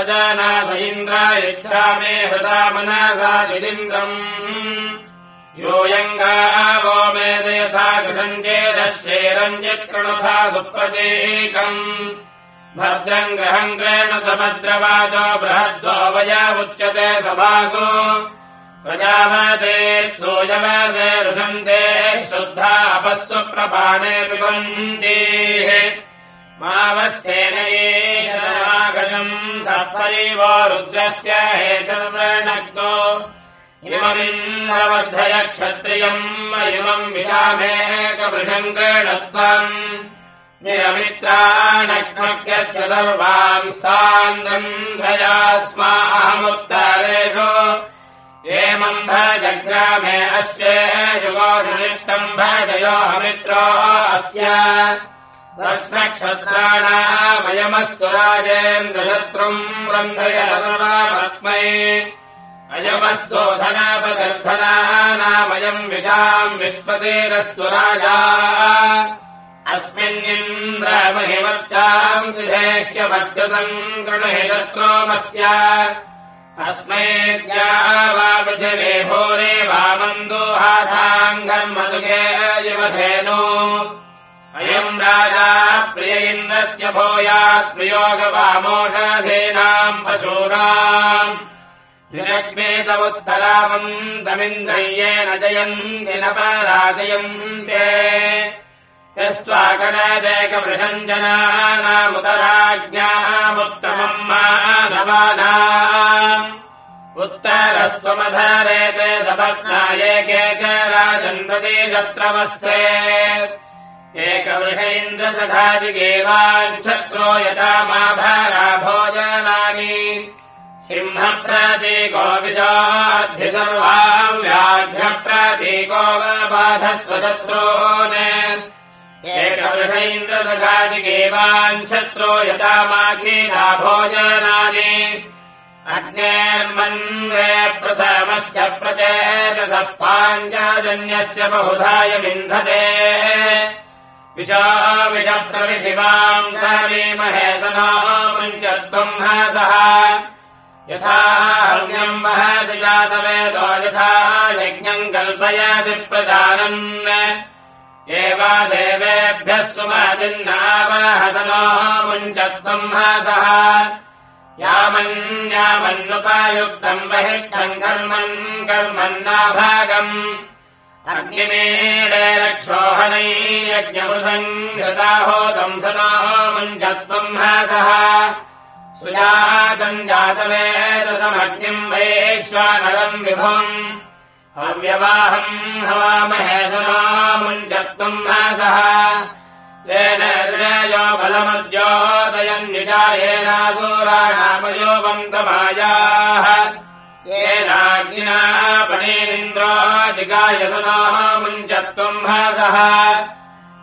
इन्द्रा यच्छा मे हृदा मनसादिन्द्रम् योऽयङ्गावो मेदयथा कृषञ्चेदश्चेरञ्चित्कृणुथा सुप्रतीकम्। भद्रम् ग्रहम् क्रेणुत भद्रवाचो बृहद्वो वयामुच्यते सभासु। प्रजावते सूयवासे रुषन्ते शुद्धा अपःसु प्रपाणे पिबन्तीः मावस्थेन एषदागजम् सप्तैव रुद्रस्य हेतुर्वृणक्तो। इममिन्द्रवर्धय क्षत्रियम् इमम् विशामेकवृषम् क्रीणत्वम् निरमित्राणक्ष्मक्यस्य सर्वाम् स्थान्द्रम् भया स्मा अहमुत्तरेषु एमम् भजग्रामे अश्वेषु गोषनिष्टम् भजयोऽहमित्रो अस्य प्रश्नक्षत्राणामयमस्तु राजेन्द्रशत्रुम् रन्धय सर्वामस्मै अयमस्तु धनापदर्धनानामयम् विशाम् विश्वतेरस्तु राजा। अस्मिन्निन्द्रमहिमर्चाम् सुधेह्यमर्चसम् कृणहि शत्रोमस्य। अस्मै द्या वा पृथिवे भूरे वामन्दोहाधाङ्गर्मदुगे युवधेनो अयम् राजा प्रिय इन्द्रस्य भूयात् प्रियोगवामोषधीनाम् पशूनाम्। विरग्मेतमुत्तरामन्तमिन्द्रय्येन जयन्ति न पराजयन्ते। यस्त्वाकनदेकवृषम् जनानामुतराज्ञामुत्तमम् मानवानाम् उत्तरस्त्वमधारेते सपत्नायेके च राजन्वती शत्रवस्ते एकवृष इन्द्रसखादिगेवाञ्छत्रो यथा मा भारा भोजनानि। सिंहप्रतीको विशाद्धि सर्वाम् व्याघ्रप्रतीको बाधस्वशत्रोन् एकवृष इन्द्रसखादिगेवाञ्छत्रो यथा माखीला भोजनानि। अग्नेर्मन्वे प्रथमस्य प्रचेतसः पाञ्चाजन्यस्य बहुधाय विन्धते विशाविषप्रविशिवाम् समीमहे सनो मुञ्चत्वम् हसः। यथा हव्यम् वहसि जातवेदो यथा यज्ञम् कल्पयसि प्रजानन्। एवा देवेभ्यः सुमतिन्नावहसनो मुञ्चत्वम् हसः। यामन्यामन्नुपायुक्तम् बहिष्ठम् कर्मन् कर्मन्नाभागम् अग्निमेडे रक्षोहणै यज्ञमृधम् हृदाहोतम् सनो मुञ्चत्वम् हसः सुजातम् जातवेदसमग्निम् वैश्वानरम् विभुम्। हव्यवाहम् हवामहे सनो मुञ्चत्वम् हसः येन श्रेयो बलमद्योदयन्निजायेनासूराणामयो वन्तमायाः येनाग्निना जिगायसनो मुञ्चत्वम् हसः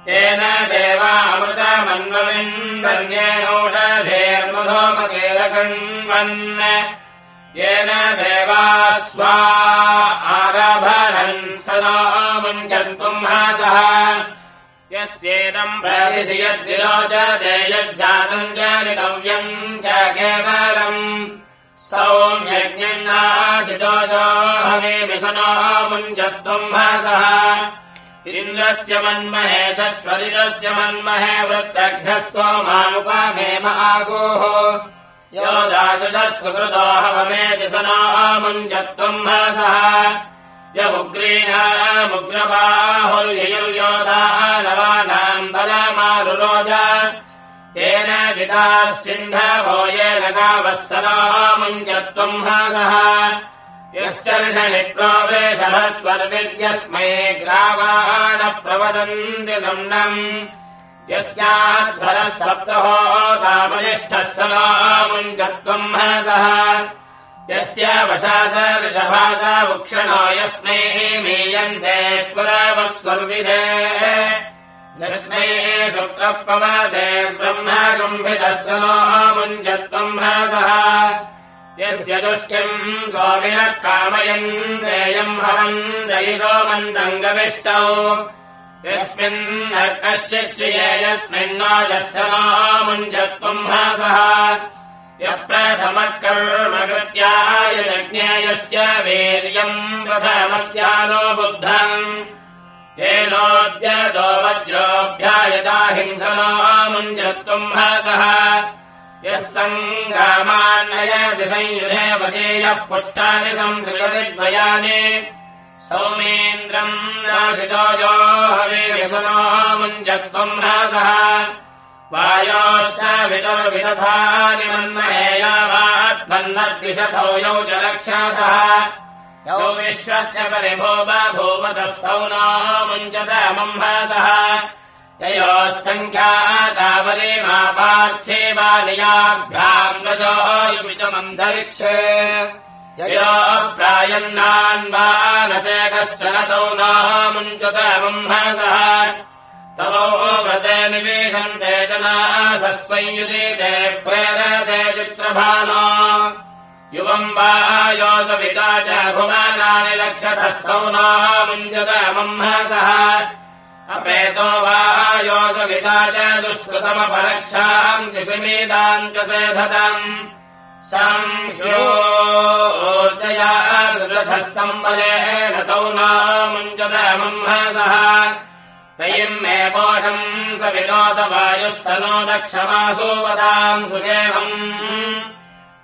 येन देवामृतमन्वविन्दन्येनौषधेर्मधोमतेरकण्वन् येन देवा स्वा आरभरन् सनो मुञ्चत्वम् हसः यस्येदम् यद्विरोचते यज्जातम् जानितव्यम् च केवलम् विशनो मुञ्चत्वम् हसः इन्द्रस्य मन्महे शश्वरितस्य मन्महे वृत्तघ्नस्तो मामुपमेम आगोः। यो दासुषः सुकृतो हवमेति सनो मुञ्चत्वम् हसः यमुग्रीणामुग्रबाहुर्ययुर्योधानवानाम् बलमारुरोज येन जिताः सिन्धवो येन गावः सरामुञ्जत्वम् हासः यश्चर्षणित्वा वृषभस्वर्विद्यस्मै ग्रावाणः प्रवदन्ति नम्नम् यस्याध्वरः सप्तहो तामनिष्ठः समामुञ्जत्वम् हासः यस्य वशास ऋषभास वृक्षणो यस्मै मीयन्ते स्वर्विदे यस्मै शुक्रः पवते ब्रह्म शुम्भितः मुञ्जत्वम् हासः यस्य दुष्टिम् स्वामिनः कामयम् देयम् हवम् रयिषो मन्दम् गविष्टौ यस्मिन्नर्कस्य श्रिये यस्मिन्नाजस्य मुञ्जत्वम् हासः यः प्रथमः कर्मकृत्याय यज्ञेयस्य वीर्यम् प्रथमस्यानो बुद्धम् येनोद्यतो वज्रोऽभ्यायता हिंसनो मुञ्जत्वम् हासः यः सङ्गामान्नयति संयुधे वशीयः पुष्टानि संसृजति द्वयानि सौमेन्द्रम् नाशितो यो हविसनो मुञ्जत्वम् ह्रासः। वायोः स वितुर्विदधानि मन्महेयावात्मन्नद्विषथौ यौ च रक्षासः यौ विश्वस्य न मुञ्जत मम्हासः ययोः सङ्ख्यातावली मा पार्थिवानियाभ्याम् रजोयुमितमन्तरिक्षे ययोः प्रायन्नान्वानसेकश्चरतौ नामुञ्चतमंहसः तवो व्रते निवेशन्ते जनासस्त्वयुदिते प्रेरते चित्रभानो युवम् वा योऽसविता च भुवनानि लक्षतस्थौ नामुञ्जतमंहसः अपेतो वा योगविता च दुष्कृतमपरक्षाम् शिशिमेदाम् च सेधतम्। संह्योर्जया सुरथः सम्बलेन तौ नामुञ्चतमंहसः तयिम् मे पोषम् स विनोदवायुस्तनो दक्षमासूवताम् सुषेमम्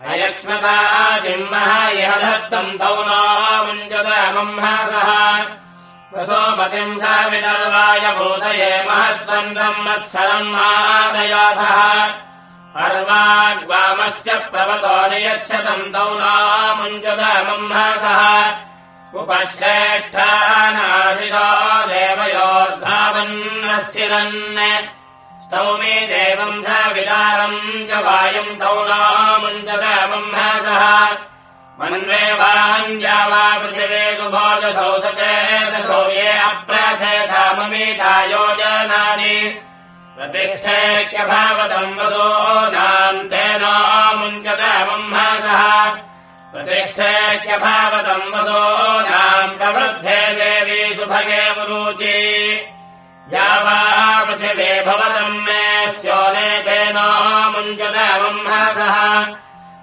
अयक्ष्मता जिह्मः इह धत्तम् तौ नामुञ्चतमंहसः प्रसोपतिम् स विदर्वाय बोधये महत्सन्दम् मत्सरम् आदयाथः अर्वाग्वामस्य प्रवतो नियच्छतम् तौ नामुञ्जतमंहसः उपश्रेष्ठानाशिषो देवयोर्धावन्नस्थिरन् स्तौमे देवम् स विदारम् च वायुम् तौ नामुञ्जतमंहसः मन्वेवाञ्जा वा पृथिवेषु भोजसौ स चेदसौ ये अप्रथेधाममीता योजनानि प्रतिष्ठेत्यभावतम् वसो नाम् तेन मुञ्चतमंहसः प्रतिष्ठेत्यभावतम् वसो नाम् प्रवृद्धे देवी सुभगे मुरुचि या वा पृथिवे भवतम् मे स्योनेतेन मुञ्चतमंहसः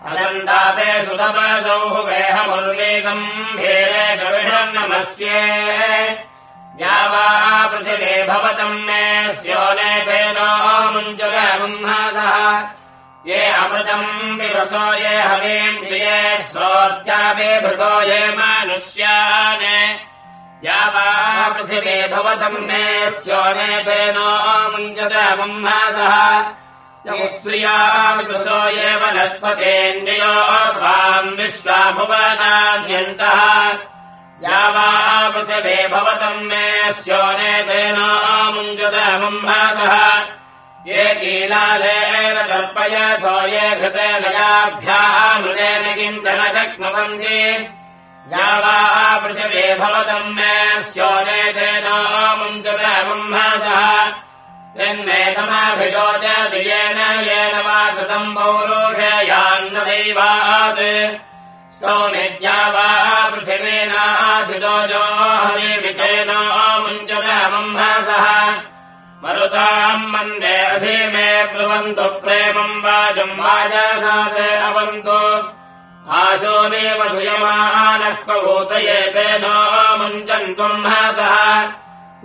अनन्तापे सुतपसौ वेहमुर्वेगम् भेरे कविषन्नमस्ये। या वा पृथिवे भवतम् मे स्योनेतेन मुञ्जगमुंहासः ये अमृतम् विभृतो ये हवीम् श्रिये श्रोत्यापि भृतो ये मानुष्यान्। या वा पृथिवे भवतम् मे स्योनेतेन मुञ्जगमुंहासः श्रियामिपृथो ये वनस्पतेन्द्रियो त्वाम् विश्वाभुवनान्यन्तः या वा पृथिवे भवतम् मे स्योनेतेन मुञ्जतमंहासः ये कीलालेन तर्पयथो ये घृतेन याभ्यामृतेन किंचन शक्नुवन्ति। पृथिवे भवतम् मे स्योनेतेन मुञ्जतमंहासः यन्नेतमाभिशोचति येन येन वा कृतम् पौरोषयान्न दैवात्। सौमिद्या वा पृथिवीनाधितो जो हविमितेन मुञ्चतमंहसः मरुताम् मन्दे अधीमे ब्रुवन्तु प्रेमम् वाजम् वाजसात् अवन्तु। आशोनेव सुयमानः कवोतये तेन मुञ्चन्त्वम् हसः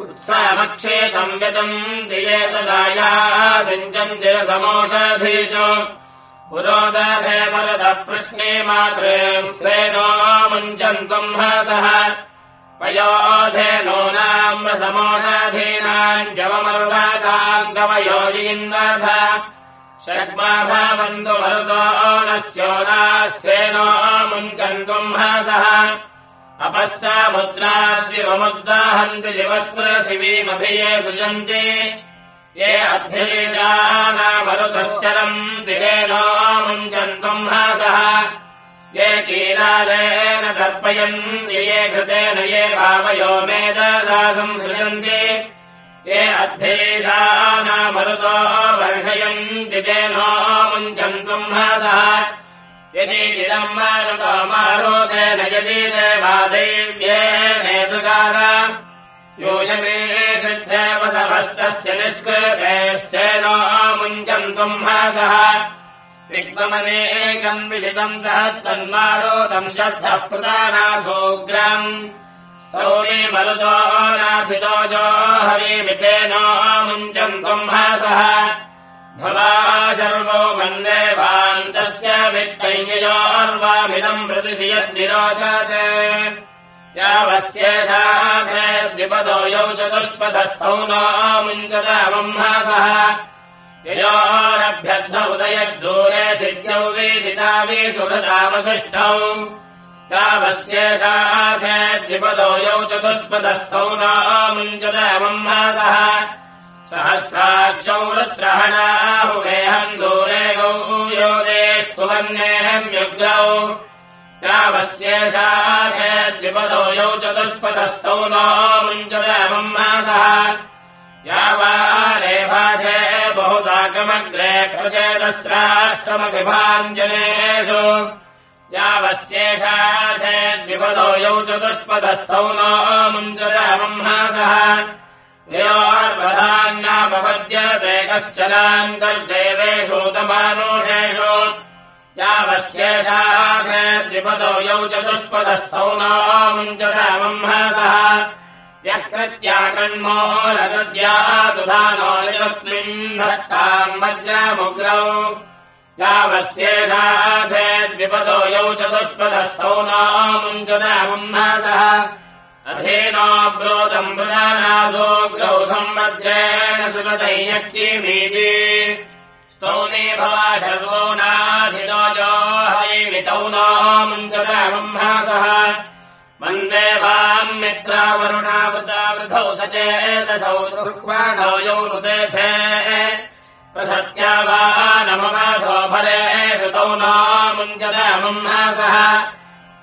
उत्सामक्षेतम् व्यतम् दिये सदाया सिञ्चन्ति समोषधीषु पुरोदधे परतः पृष्णे मात्रे स्वेनो मुञ्चन्त्वम् हसः पयोधेनो नाम्रसमोषधीनाम् जवमर्वताम् कवयोजीन्वथ षड्मा भावन्तु मरुतो नस्यो नास्थेनो मुञ्चन्तुम् हासः अपः सा मुद्राद्विवमुद्दाहन्ति दिवस्पृथिवीमभिये सुजन्ति। ये अभ्येषानामरुतश्चरम् दिवेनो मुञ्चन्तुम् हासः ये कीलालेन तर्पयन्ति ये घृतेन ये भावयो मेदसा संसृजन्ति ये अध्ययेषानामरुतो वर्षयन्ति तेनो मुञ्चन्तुम् हासः यदि इदम् मारुतो मारोतेन यदि देवादैव्येनेतुकार योजमे सिद्धेवसवस्तस्य निष्कृतेश्चेनो मुञ्चन्तुम् हासः विद्ममनेकम् विदितम् सहस्तन्मारोतम् शर्धः प्रदानासोग्रम् स्तौमे मरुतो नाथितो जो हरिमितेनो मुञ्चन्तुम् हासः भवा सर्वो मन्देवान्तस्य वित्तैयोर्वामिदम् प्रतिशि यद्विरोचत् यावस्येषाद्विपदो यौ चतुष्पथस्थौ न मुञ्चतामम् हासः ययोरभ्यद्ध उदयद्दूरे सिद्ध्यौ वेदिता विशुभृतामशिष्टौ यावस्येषाद्विपदो यौ चतुष्पथस्थौ न मुञ्चतामम् हासः सहस्राक्षौ वृत्रहणाहुवेहम् दूरे गौ योदेष्वन्नेऽहम्युग्रौ यावस्येषाद्विपदो यौ चतुष्पथस्थौ न मुञ्चतामम् हासः यावारेभाजे प्रचेदस्राष्टमविभाञ्जनेषु यावस्येषाधेद्विपदो यौ चतुष्पदस्थौ नो मुञ्जरामम् हासः योर्वधान्नापपद्यते कश्चनान्तर्देवेषूतमानुषेषु यावस्येषाधेद्विपदो यौ चतुष्पदस्थौ नो हासः व्यकृत्या कण्मोलदद्यातुधानो निरस्मिन् भक्ताम् वज्रमुग्रौ यावस्येषाधेद्विपदो यौ चतुष्पदस्थौ नामुञ्चदामम् नादः अधेनो ब्रोतम् प्रदानासोऽग्रौ संवज्रेण सुगतैयक्यमीति स्तौमे भवा शर्वो नाधितो जो हरिमितौ नामुञ्चदामम् हासः मन्देवाम् मित्रावरुणावृतावृथौ स चेदसौ दृक्वाणौ यौ नुदेथे प्रसत्या वा नममाधो भरे श्रुतौ नामुञ्जदामम् हासः।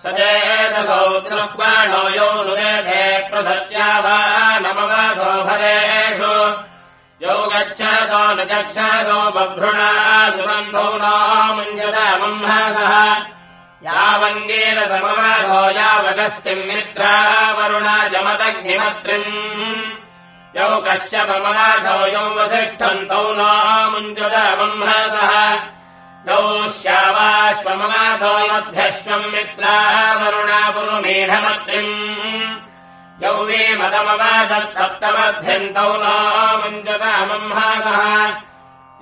स चेदसौ दृक्वाणौ यौ नुदेथे प्रसत्या वा नममाधो भरेषु यौ गच्छतो न चक्षसो बभ्रुणा सुगन्धौ नामुञ्जदामम् हासः। यावङ्गेन समवाधो यावगस्तिम् मित्रा वरुणा जमदग्निमत्रिम् यौ कश्यपमवाधो यौ वसिष्ठन्तौ न मुञ्चदामम् हासः यौ श्यावाश्वमवाधो मध्यश्वम् मित्रा वरुणा पुरुमेढमत्रिम् यौ वे मदमवाधः सप्तमध्यन्तौ न मुञ्चदामम् हासः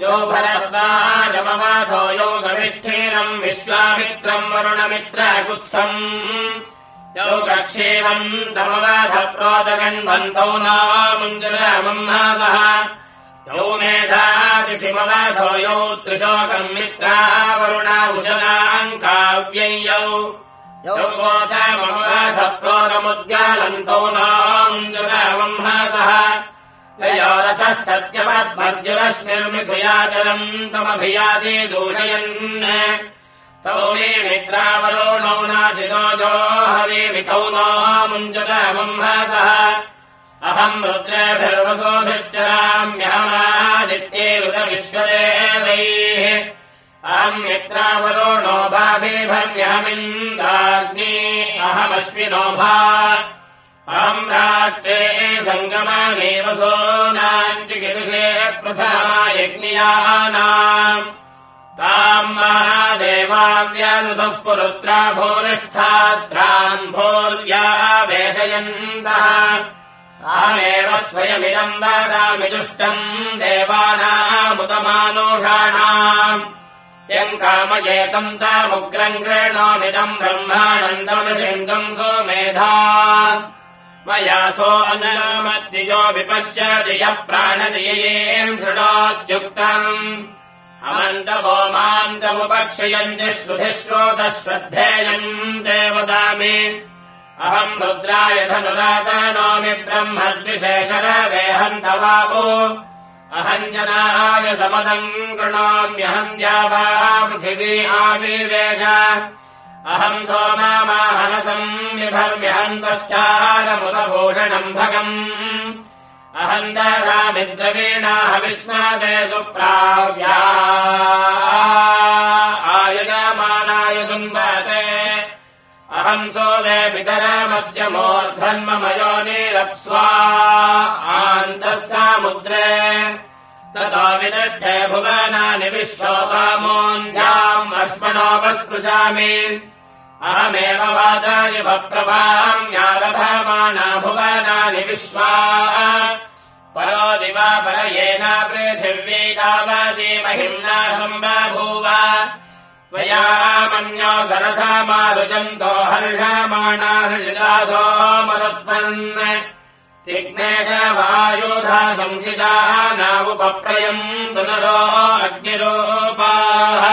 यो भरद्वाजमवाधो यो गविष्ठेनम् विश्वामित्रम् वरुणमित्राकुत्सम् यो कक्षेवम् तमवाधप्रोदगन्वन्तौ नामुञ्जरामम् हासः यो मेधातिथिमवाधो यौ त्रिशोकम् मित्रा वरुणा उशनाम् काव्ययौ। यौ गोतामवाधप्रोदमुद्गालन्तौ नामुञ्जरामम् हासः रथः सत्यपद्मर्जुनश्निर्मिषयाचरम् तमभियाति दूषयन् तौ मे मित्रावरोणौ नाचितो जो हरिमितौ नो मुञ्जतामम् हासः अहम् रुद्रेभिर्वसोभिश्चराम्यहमादित्येरुत विश्वदेवैः अहम् मित्रावरोणो भाभिभर्म्यहमिन्दाग्नी। अहमश्विनो भा। अहम् राष्ट्रे सङ्गमानेव सोनाम् चिकितुषे प्रथमा यज्ञियानाम् ताम् महादेवाव्यादुतः पुरुत्रा भूरिष्ठात्रान् भोर्या वेशयन्तः। अहमेव स्वयमिदम् वदामि दुष्टम् देवानामुतमानोषाणाम्। यम् कामयेतम् तामुग्रम् क्रेणोमिदम् ब्रह्मानन्दमृषिन्दम् सोमेधा। मया सो अनामत्ययो विपश्यति यः प्राणदियेम् शृणोत्युक्तम् अमन्तवो मान्तमुपक्षयन्ति श्रुतिश्रोतः श्रद्धेयम् देवदामि। अहम् रुद्राय धनुरातनोमि ब्रह्मद्विशेषरवेहन्त वावो अहम् जनाय समदम् कृणोम्यहम् द्यावा पृथिवी आविवेश अहम् सोमामाहनसम् विभर्म्यहम् पश्चारमुदभूषणम् भगम् अहम् ददामि द्रवीणाः विस्मादे सुप्राव्या। आयुजमानाय सुम्बते अहम् सोदे पितरामस्य मोर्धन्ममयो नीरप्स्वा। आन्तः सामुद्रे ततो विदष्टे भुवनानि विश्वोपामोऽन्याम् अश्मणोपस्पृशामि अहमेव वादायव प्रभाम्यारभमाणा भुवनानि विश्वा। परो दिवा परयेन पृथिव्यै तावती महिम्ना सम्बभूव त्वया मन्यो सरसा मारुजन्तो हर्षमाणा हृषिदासो मरुत्वन् तिग्नेश वायुधा संशिषा नावुपप्रयम् तुनरो अग्निरोपाः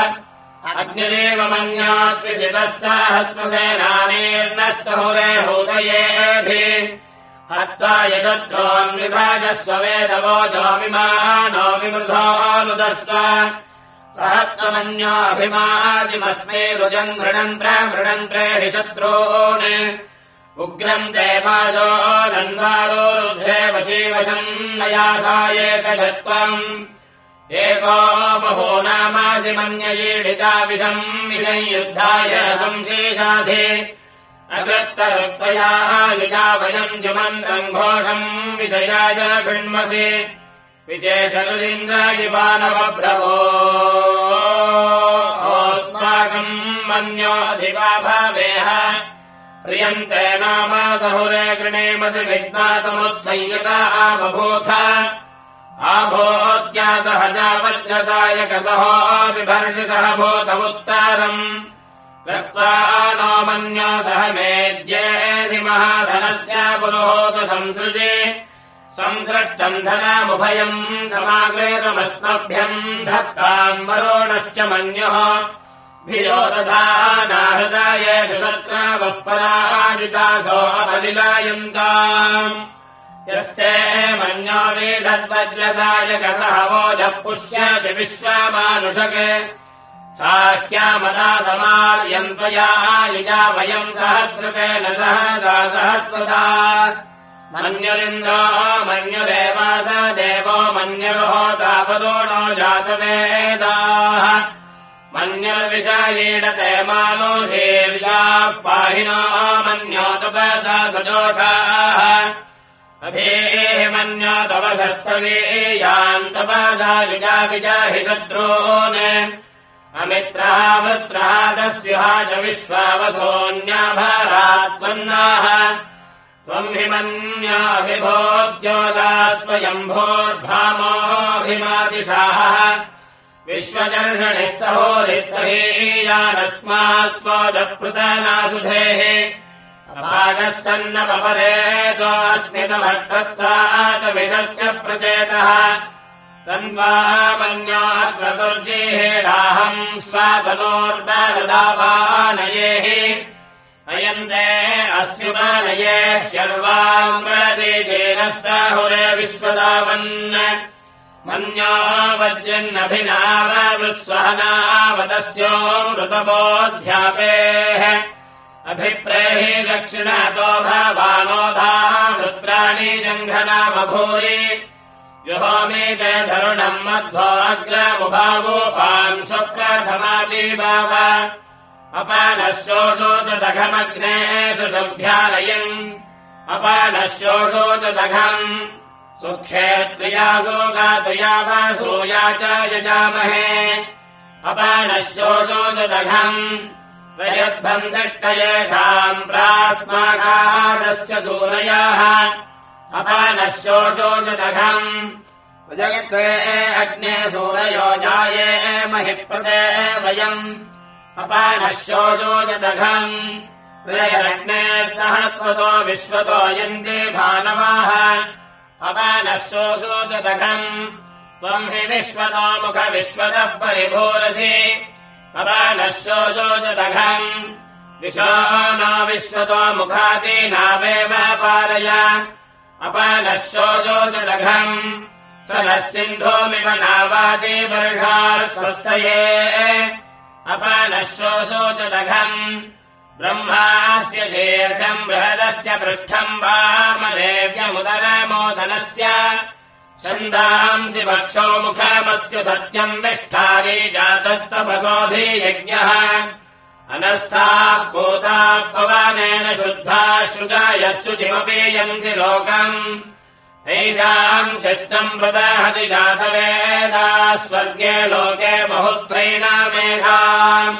अग्निरेव मन्यात्विषितः सहस्वसेनानीर्नः सहुरे हूदयेधि हत्वा यशत्रोन् विभाजस्व वेदवो जोमिमानो विमृधोऽनुदस्व सहत्वमन्योऽभिमाजिमस्मै रुजन् मृणन् शत्रून्। उग्रम् देवाजो नन्वारो रुद्धे वशीवशम् नयासायेकशत्वम् एको बहो नामासि मन्ययीडिता विषम् विषम् युद्धाय संशेषाधे अकृत्तरुत्वया युजा वयम् जुमन्तम् घोषम् विजयाय गृह्मसि विजयशरुदिन्द्राजिबानवभ्रवो अस्माकम् मन्यो भावेह। प्रियन्ते नाम सहुरे गृणेमसि विद्वातमुत्संयुता आवभूथ आभोत्या सहजा वज्रसायकसहो बिभर्षि सह भूतमुत्तारम् गत्वा नो मन्यो सह मेद्येधि महाधनस्य पुरोहोत संसृजे संसृष्टम् धनामुभयम् समाग्रेतमस्मभ्यम् धत्ताम् वरोणश्च मन्योः। भियो दधानाहृदायेषु शर्त्रावः पराजितासो अपलिलायन्ताम् यस्ते मन्यो वेदद्वज्रसायकसह वोजः पुष्यति विश्वमानुषक्। साह्यामदा समार्यन्त्वया युजा वयम् सहस्रतेन सह सा सहस्रता। मन्युरिन्द्रो मन्युरेवास देवो मन्युर्होतापरोणो जातवेदाः। मन्युर्विषयीडते मानुशीर्याः पाहिनो मन्योतपसा सजोषाः अभेः मन्यो तपसस्थलीयान् तपसा युजा विजाहि शत्रून्। अमित्रः वृत्रः दस्युहा च विश्वावसोऽन्याभारात्वन्नाः त्वम् हि मन्याभिभोद्योगा स्वयम्भोर्भामोऽभिमादिशाः विश्वदर्शनिः सहोरिः सहेयानस्मास्त्वदपृतनासुधेः अपागः सन्नपरेतोऽस्मितभक्तत्वातविषस्य प्रचेतः। तन्वा मन्याक्रतुर्जिहेडाहम् स्वातनोर्ददावानयेः अयम् ते अस्युपानये शर्वाङ्गजेनस्ताहुरे विश्वदावन् मन्या वज्रन्नभिनावृत्स्वहनावदस्योऽमृतबोऽध्यापेः अभिप्रेहि दक्षिणतो भवानोधा वृत्राणि जङ्घना बभूरि जुहोमि ते धरुणम् मध्वो अग्रमुभावोपाम् स्वप्रथमालीबाव अपानः शोषोदघमग्नेषु शुभ्यालयम्। अपानः शोषोदघम् सुक्षेत्रियासो गातुया वा सूया च यजामहे। अपानः शोषोदघम् प्रयद्बन्धष्टयेषाम् प्रास्माकादश्च सूरयाः अपानः शोषोदघम् प्रजयत्वे अग्ने सूरयो जाये महिप्रदे वयम्। अपानः शोषोजदघम् प्रयरग्ने सहस्वतो विश्वतो यन्ति भानवाः। अपानः शोषोजदघम् त्वम् हि विश्वतो मुख विश्वतः परिभूरसि अपनः शोषोजदघम् विशो न विश्वतो मुखादीनावेव पारय। अपनः शोषोजदघम् स नः सिन्धूमिव नावादि वर्षा स्वस्तये। अपनः शोषोजदघम् ब्रह्मास्य शीर्षम् बृहदस्य पृष्ठम् वामदेव्यमुदरमोदनस्य छन्दांसि वक्षो मुखमस्य सत्यम् विष्ठारी जातस्तपसोऽभियज्ञः। अनस्थाः पूताः पवनेन शुद्धाः श्रुजा यः लोकम्। ऐषाम् शिष्टम् प्रदहति जातवेदा स्वर्गे लोके बहुस्त्रैणामेषाम्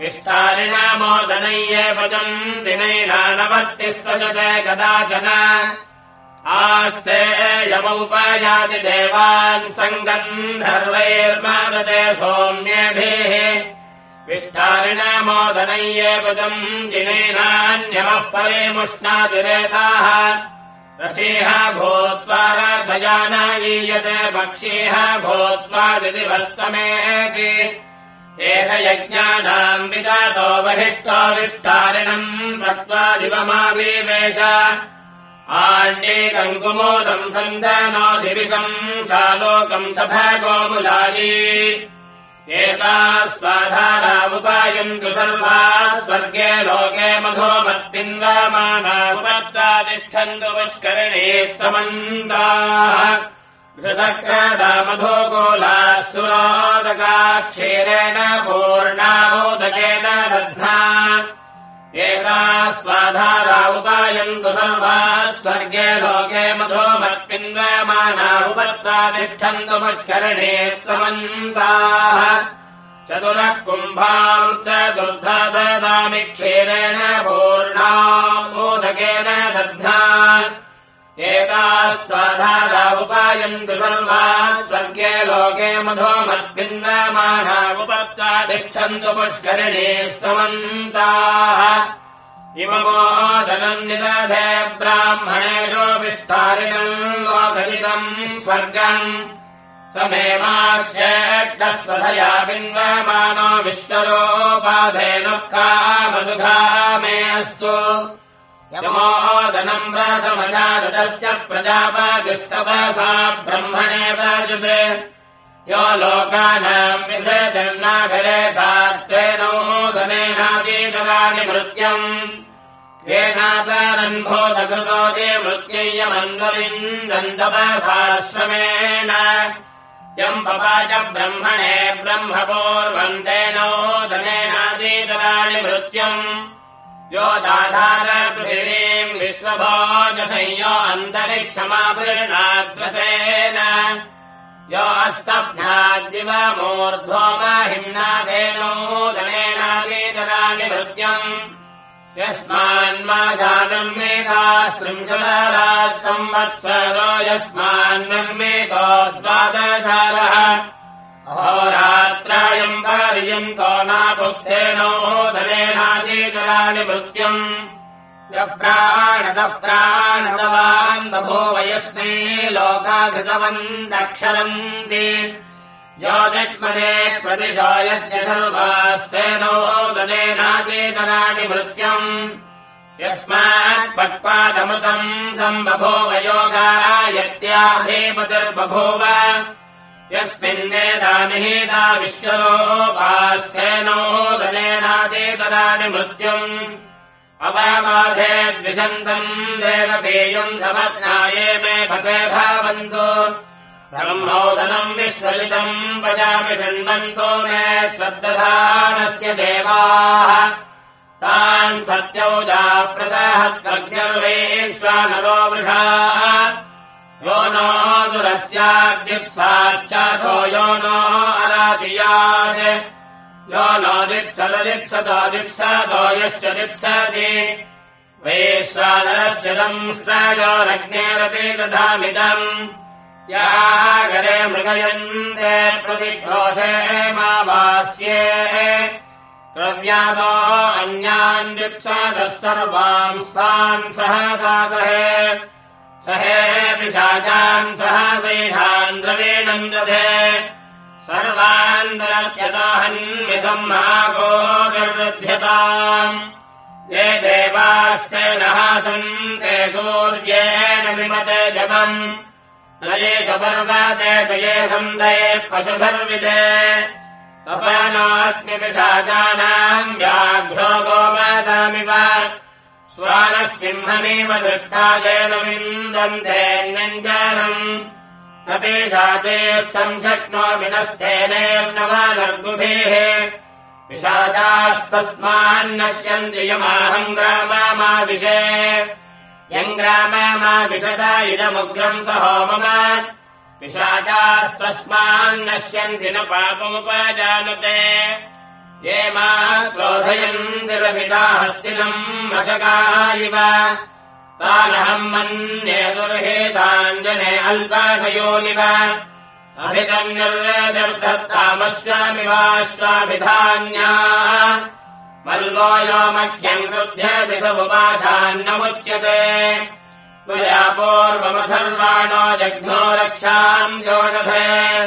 विष्ठारिणा मोदनय्ये भजम् दिनैनानवर्तिः सजते कदाचन आस्ते यमौपयाति देवान् सङ्गन्धर्वैर्मादते सौम्येभिः। विष्ठारिणा मोदनय्ये भजम् दिनैनान्यमः परेमुष्णातिरेताः। रसीह भूत्वा रसयानायीयते पक्षीह भूत्वा दिदिवः समेति। एष यज्ञानाम् विदातो बहिष्ठो विष्ठारिणम् रक्त्वा दिवमाविवेश आण्डीकम् कुमोदम् सन्दनोऽधिविषम् शालोकम् सभगोमुलायी। एता स्वाधारामुपायन्तु सर्वा स्वर्गे लोके मधोमत्पिन्वमानामुपत्तातिष्ठन्तु पुष्करिणीः समन्ताः। घृतक्रादामधोगोला सुरोदका क्षीरेण पूर्णामोदकेन दध्ना एता स्वाधारा स्वर्गे लोके मधोमत्पिन्वमाना उपत्तातिष्ठन्तु पुष्करिणे समन्ताः। चतुरः कुम्भांश्च दुर्धा ददामि क्षीरेण पूर्णा मोदकेन दध्ना एतास्त्वाधारा उपायन्तु सर्वाः स्वर्गे लोके मधोमद्भिन्वमाना उपत्तातिष्ठन्तु पुष्करिणीः समन्ताः इममोदनम् निदधे ब्राह्मणेषु विष्ठारिणम् लोकहितम् स्वर्गम् समेमाक्षेष्टस्वधया बिन्वमानो विश्वरोपाधेनुः कामनुघा मे अस्तु यमोदनम् प्रथमजातस्य प्रजापतिस्तपसा ब्रह्मणे प्राजुते यो लोकानाम् विधेतिर्नागरे सात्त्वेनोदनेनादीतराणि मृत्यम्। येनातरन्भूतकृतोदे मृत्यय्यमन्वविन्दन्तपसाश्रमेण यम् पपाच ब्रह्मणे ब्रह्मपूर्वम् तेनोदनेनादीतराणि मृत्यम्। यो दाधार पृथिवीम् विश्वभोजसंयो अन्तरिक्षमावृणाग्रसेन यो अस्तभ्नाद्दिव मूर्ध्वो माहिम्नादेनोदनेनादीतराणि भृत्यम् यस्मान्माशानर्मेधास्त्रिंशदाराः संवत्सरो यस्मान्नर्मेतो द्वादशारः। अहोरात्रायम् पर्यन्तो नापुस्थेनोदनेनाचीतराणि मृत्युम् यः प्राणदः प्राणदवान् बभूव यस्मै लोकाघृतवन्तक्षरन्ति यस्य सर्वास्थेनोदनेनाचीतराणि मृत्युम्। यस्मात् पक्वादमृतम् सम्बभूव योगायत्याहेपतिर्बभूव यस्मिन्नेतानिहेता विश्वरोपास्थेनोदनेनादेतराणि मृत्युम्। अपमाधेद्विषन्तम् देवपेयम् समत्नाये मे भते भावन्तु ब्रह्मोदनम् विश्वजितम् पजामि शृण्वन्तो मे श्रद्दधानस्य देवाः। तान् सत्यौजा प्रदहत्प्रज्ञर्वेश्वानरो वृषा। यो नो दुरस्याद्दिप्साच्चाथो यो नो अरातियात् यो नो दिप्सददिप्सतो दिप्सतो यश्च दिप्सति। वैश्वानरस्य दंष्ट्रयोरग्नेरपि दधामिदम् यागरे मृगयन्ते प्रतिघोषे मावास्ये प्रव्यादो अन्यान् दिप्सादः सर्वांस्तान् सहसासहे स हेऽपि शाचान् सहसैषान् द्रवीणम् दधे। सर्वान् दुरस्य दोहन्विसम्माको दुर्वृध्यताम् ये देवास्ते नः सन्ते सूर्येण विमते जपम् नयेषु पर्वतेषु ये सन्धयेः पशुभिर्विदे तपनोऽस्मि पिशाचानाम् व्याघ्रो गोमातामिव। श्वानः सिंहमेव दृष्टा जेन विन्दन्ते न्यञ्जनम्। अपि शाचेः संशक्नो विनस्तेनेर्नवानर्गुभिः पिशाचास्तस्मान्नश्यन्ति यमाहम् ग्रामामाविशे यम् ग्रामामाविशद इदमुग्रम् सहो मम पिशाचास्तस्मान्नश्यन्ति न पापमुपजानते। ये मा क्रोधयन्तिरभिता हस्तिनम् मशका इव। तानहम् मन्ये दुर्हेताञ्जने अल्पाशयोनिव। अभितन्निर्दत्तामश्वामिवाश्वाभिधान्याः मल्लो यो मह्यम् क्रुध्यति समुपाशान्नमुच्यते त्वया पूर्वमथर्वाणो जघ्नो रक्षाम् जोषधे।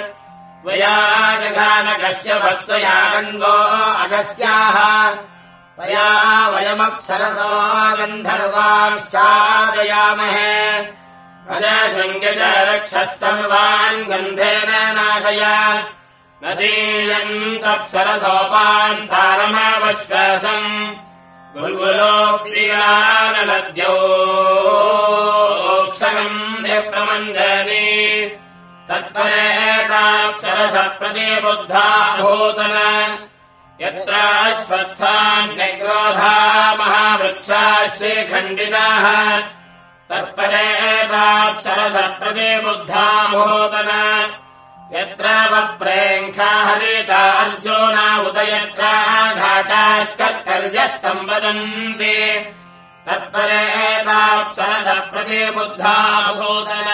त्वया जघानकस्य वस्त्वया कण्वो अगस्त्याः। त्वया वयमप्सरसो गन्धर्वांश्चादयामहे। अजशृङ्गज रक्षः सर्वान् गन्धेन नाशय नदीयम् तत्सरसोपान् तारमावश्वासम् गुल्गुलोक्तिगानलद्योक्षगन्धे प्रमञ्जनि तत्परेताक्षरसप्रतिबुद्धा भूतन यत्र स्वच्छान्यग्रोधा महावृक्षाः श्रीखण्डिनाः तत्परेताक्षरसप्रतिबुद्धा यत्र वप्रेङ्खा हरिता अर्जुना उत यत्र घाटात्कर्तर्यः संवदन्ति। तत्परेताप्सरसप्रतिबुद्धा भूतन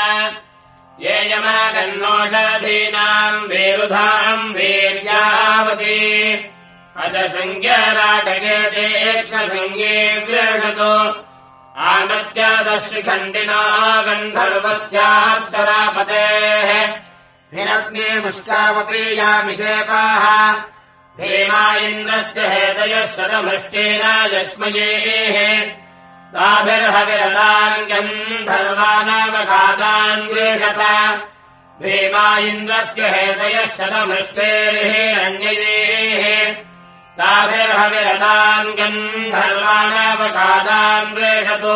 ये यमागन्नोषधीनाम् वेरुधाम् वीर्यावती। अजसंज्ञराटके देक्षसंज्ञे व्रेषतो आनत्यादशिखण्डिना गन्धर्वस्याप्सरापतेः हिरग्ने मुष्कावपि यामिषेपाः भीमा इन्द्रस्य हेदयः शतमृष्टेन यस्मयेः ताभिर्हविरताम् गन्धर्वानावघातान् गृषत भीमा इन्द्रस्य हेदयः शतमृष्टेर्हिरण्ययेः ताभिर्हविरतान् गन्धर्वानावघातान् गृषतु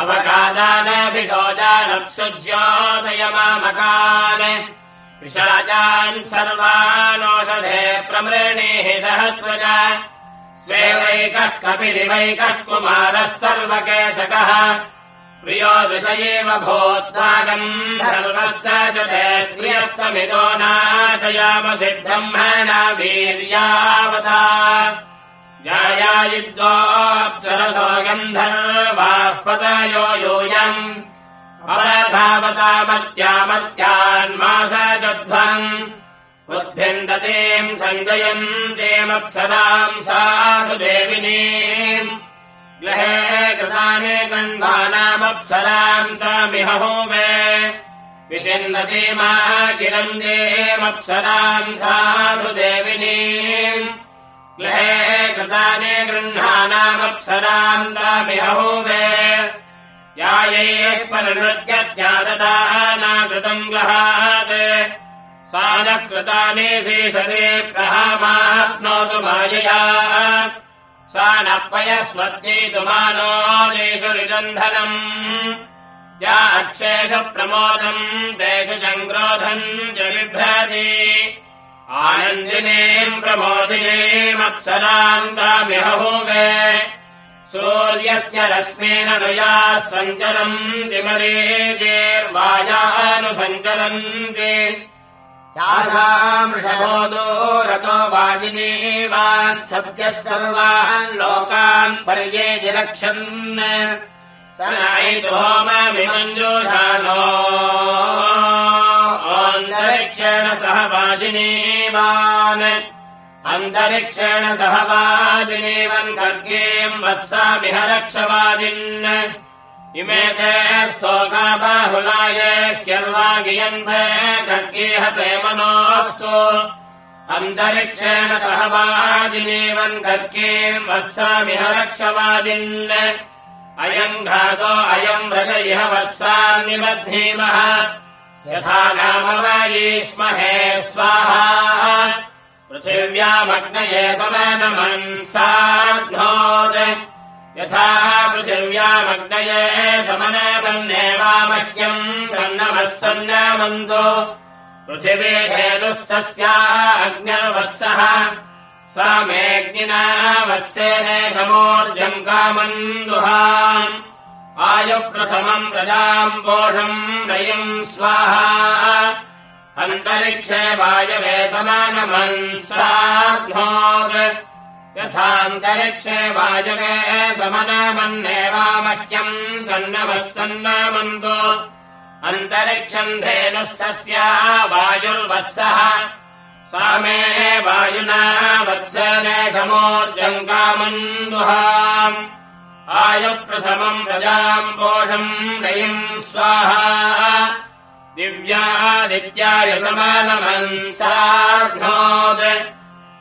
अवगादानपि शोचानप्सुज्योदयमामकान् पिशाचान् सर्वानोषधे प्रमृणेः सहस्वज स्वेवैकः कपिरिवैकः कुमारः सर्वकेशकः। प्रियो दृशयेव भूत्वा गन्धर्वः स च नाशयामसि ब्रह्मणा वीर्यावता। पतयो यूयम् अपरधावतामर्त्यामर्त्यान्मास जध्वम् उद्भ्यन्दतीम् सञ्जयन्तीमप्सराम् साधु देविनीम् ग्रहे कृतानि गण्डानामप्सराम् तामिह होमे विचिन्दतीमा किरन्देमप्सराम् साधु देविनीम् ग्रहे कृतानि गृह्णानामप्सराम् तामिहूवे यायैः परिणृत्यत्याददानाकृतम् ग्रहात्। सा न शेषदे प्रहामाप्नोतु मायया। सा नः पयस्वत्यैतुमानोदेषु निदन्धनम्। या अक्षेषु प्रमोदम् देषु चङ्क्रोधम् च बिभ्रति आनन्दिनीम् प्रमोदिनीमप्सराम् तामिहूवे सूर्यस्य रश्मेन नुयाः सञ्चरम् तिमरेजेर्वायानुसञ्चरन्ति यासामृषभो दूरतो वाजिनीवान् सद्यः सर्वान् लोकान् पर्येति रक्षन्। स नायितोमविमञ्जूषानो अन्तरिक्षेण सह वाजिनीवान् अन्तरिक्षेण सह वाजिनीवन् खड्गेम् वत्सामिह रक्षवाजिन् इमे ते स्तोका बाहुलाये ह्यर्वागियन्ते कर्गीहते मनोऽस्तु। अन्तरिक्षेण सह वाजिनीवन् कर्कीम् वत्सामिह रक्षवादिन्। अयम् घासो अयम् व्रज इह वत्सान्निबध्नीमः यथा नाम वायीष्महे स्वाहा पृथिव्यामग्नये समनमन्साघ्नोत् यथा पृथिव्यामग्नये समनमन्नेवामह्यम् सन्नमः सन्नामन्तो। पृथिवे धेनुस्तस्या अग्निर्वत्सः। सा मेऽग्निना वत्सेने समोर्जम् कामन्दुहा आयुप्रथमम् प्रजाम् पोषम् रयिम् स्वाहा अन्तरिक्षे वायवे समानमन्साघ्नोत् यथान्तरिक्षे वायवे समनमन्नेवामह्यम् सन्नमः सन्नामन्तो। अन्तरिक्षम् धेनुस्तस्या वायुर्वत्सः। सा मे वायुना वत्सने समोर्जम् कामन्दुहा आयुः प्रथमम् प्रजाम् पोषम् रयिम् स्वाहा दिव्यादित्याय समानमन्साघ्नोत्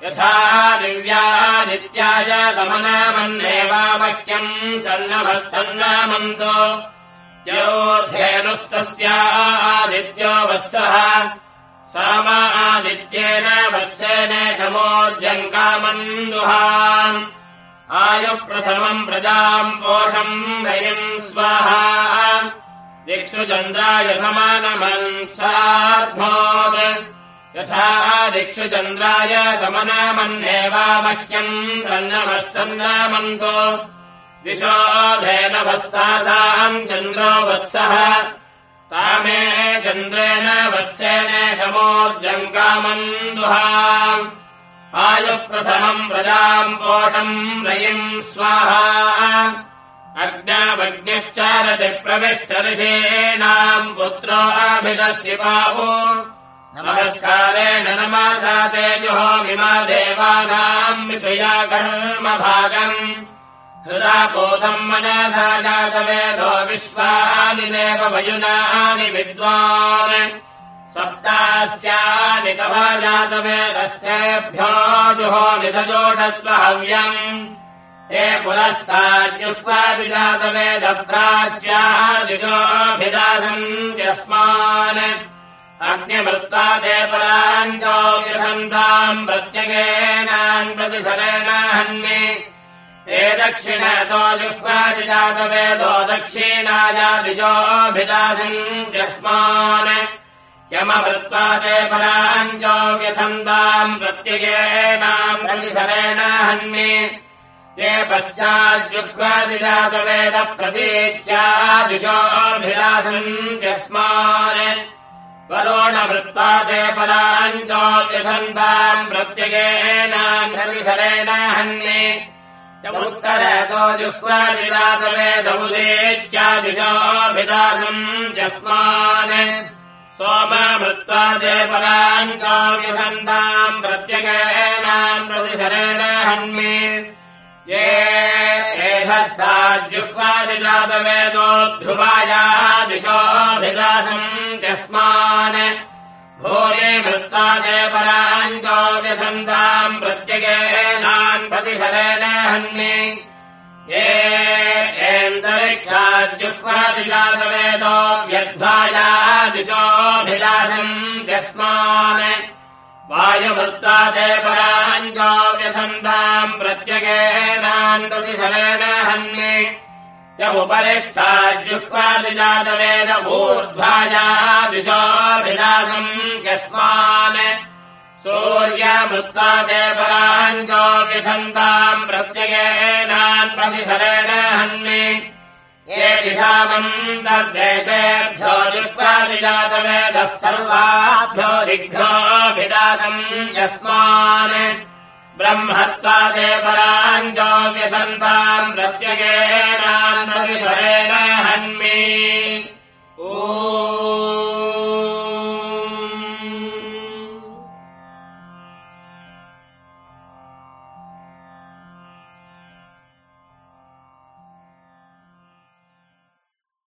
यथा दिव्यादित्याय समनामन्नेवामह्यम् सन्नमः सन्नामन्तो। योऽध्ययनुस्तस्या आदित्यो वत्सः। सामा आदित्येन वत्सेन समोर्जम् कामन्दुहा आयुः प्रथमम् प्रजाम् पोषम् रयिम् स्वाहा दिक्षु चन्द्राय समानमन्सार्धोत् यथा दिक्षु चन्द्राय समनामन्नेवामह्यम् सन्नमः सन्नामन्तो। दिशोधेनभस्तासाम् चन्द्रो वत्सः। तामे चन्द्रेण वत्सेन शमोर्जम् कामन्दुहा। आयुः प्रथमम् प्रजाम् पोषम् रयिम् स्वाहा अग्नावग्निश्चारति प्रविष्टऋषेणाम् पुत्रो अभिषस्ति बाहु नमस्कारेण नमासा तेजुहो विमा देवानाम् विषया कर्मभागम्। हृदा पोतम् मनसा जातवेदो विश्वानि देव वयुनानि विद्वान्। सप्तास्यानि सभा जातवेदस्तेभ्यो जुहो निसजोषस्व हव्यम् हे पुरस्ताद्युक्त्वादिजातवेदप्राच्याः दिशोऽभिदासन्त्यस्मान् अग्निमृत्वा ते पराञ्चो व्यसन्ताम् प्रत्यगेनान् प्रतिसरेण हे दक्षिणतो जुह्वादिजातवेदो दक्षिणायादिशोऽभिदासन्त्यस्मान् यमवृत्त्वा ते पराञ्चो व्यसन्ताम् प्रत्यगेनाम् प्रतिसरेण हन्मि ये पश्चाद्युग्वादिजातवेद प्रतीच्यादिशोऽभिलासन्त्यस्मान् वरोणवृत्त्वा ते पराञ्चो व्यसन्ताम् प्रत्यगेनाम् प्रतिसरेण हन्मि उत्तरतो जुह्वादिजातवेदमुदेत्यादिशोऽभिदासन्त्यस्मान् सोमामृत्वा ते पराञ्चो व्यसन्ताम् प्रत्यगेनाम् प्रतिसरेण हन्मि ये एधस्ताद्युक्वादिजातवेदो ध्रुवायाः दिशोऽभिदासन्त्यस्मान् भूरे मृत्वा ते व्यसन्ताम् प्रत्यगेनान् प्रतिसरेण हन्मि ये एन्तरिक्षाद्युक्वादिजातवेदो व्यध्वायाः दिशोऽभिदासन्त्यस्मान् वायुभृत्वा ते पराञ्चो व्यसन्ताम् प्रत्यगेनान् प्रतिसरेण हन्मि यमुपरिष्ठाद्युक्वादिजातवेद ऊर्ध्वायाः दिशोऽभिदासन्त्यस्मान् सूर्यमृत्वा ते पराञ्चो व्यसन्ताम् प्रत्यगेनान् प्रतिसरेण हन्मि ये दिशामन्तर्देशेभ्यो जुक्वादिजातवेदः सर्वाभ्यो दिग्भ्योऽभिदासम् यस्मान् ब्रह्मत्वादे पराञ्जाव्यसन्ताम् प्रत्यगेनाम् नृतिसहरे राहन्मि ऊ।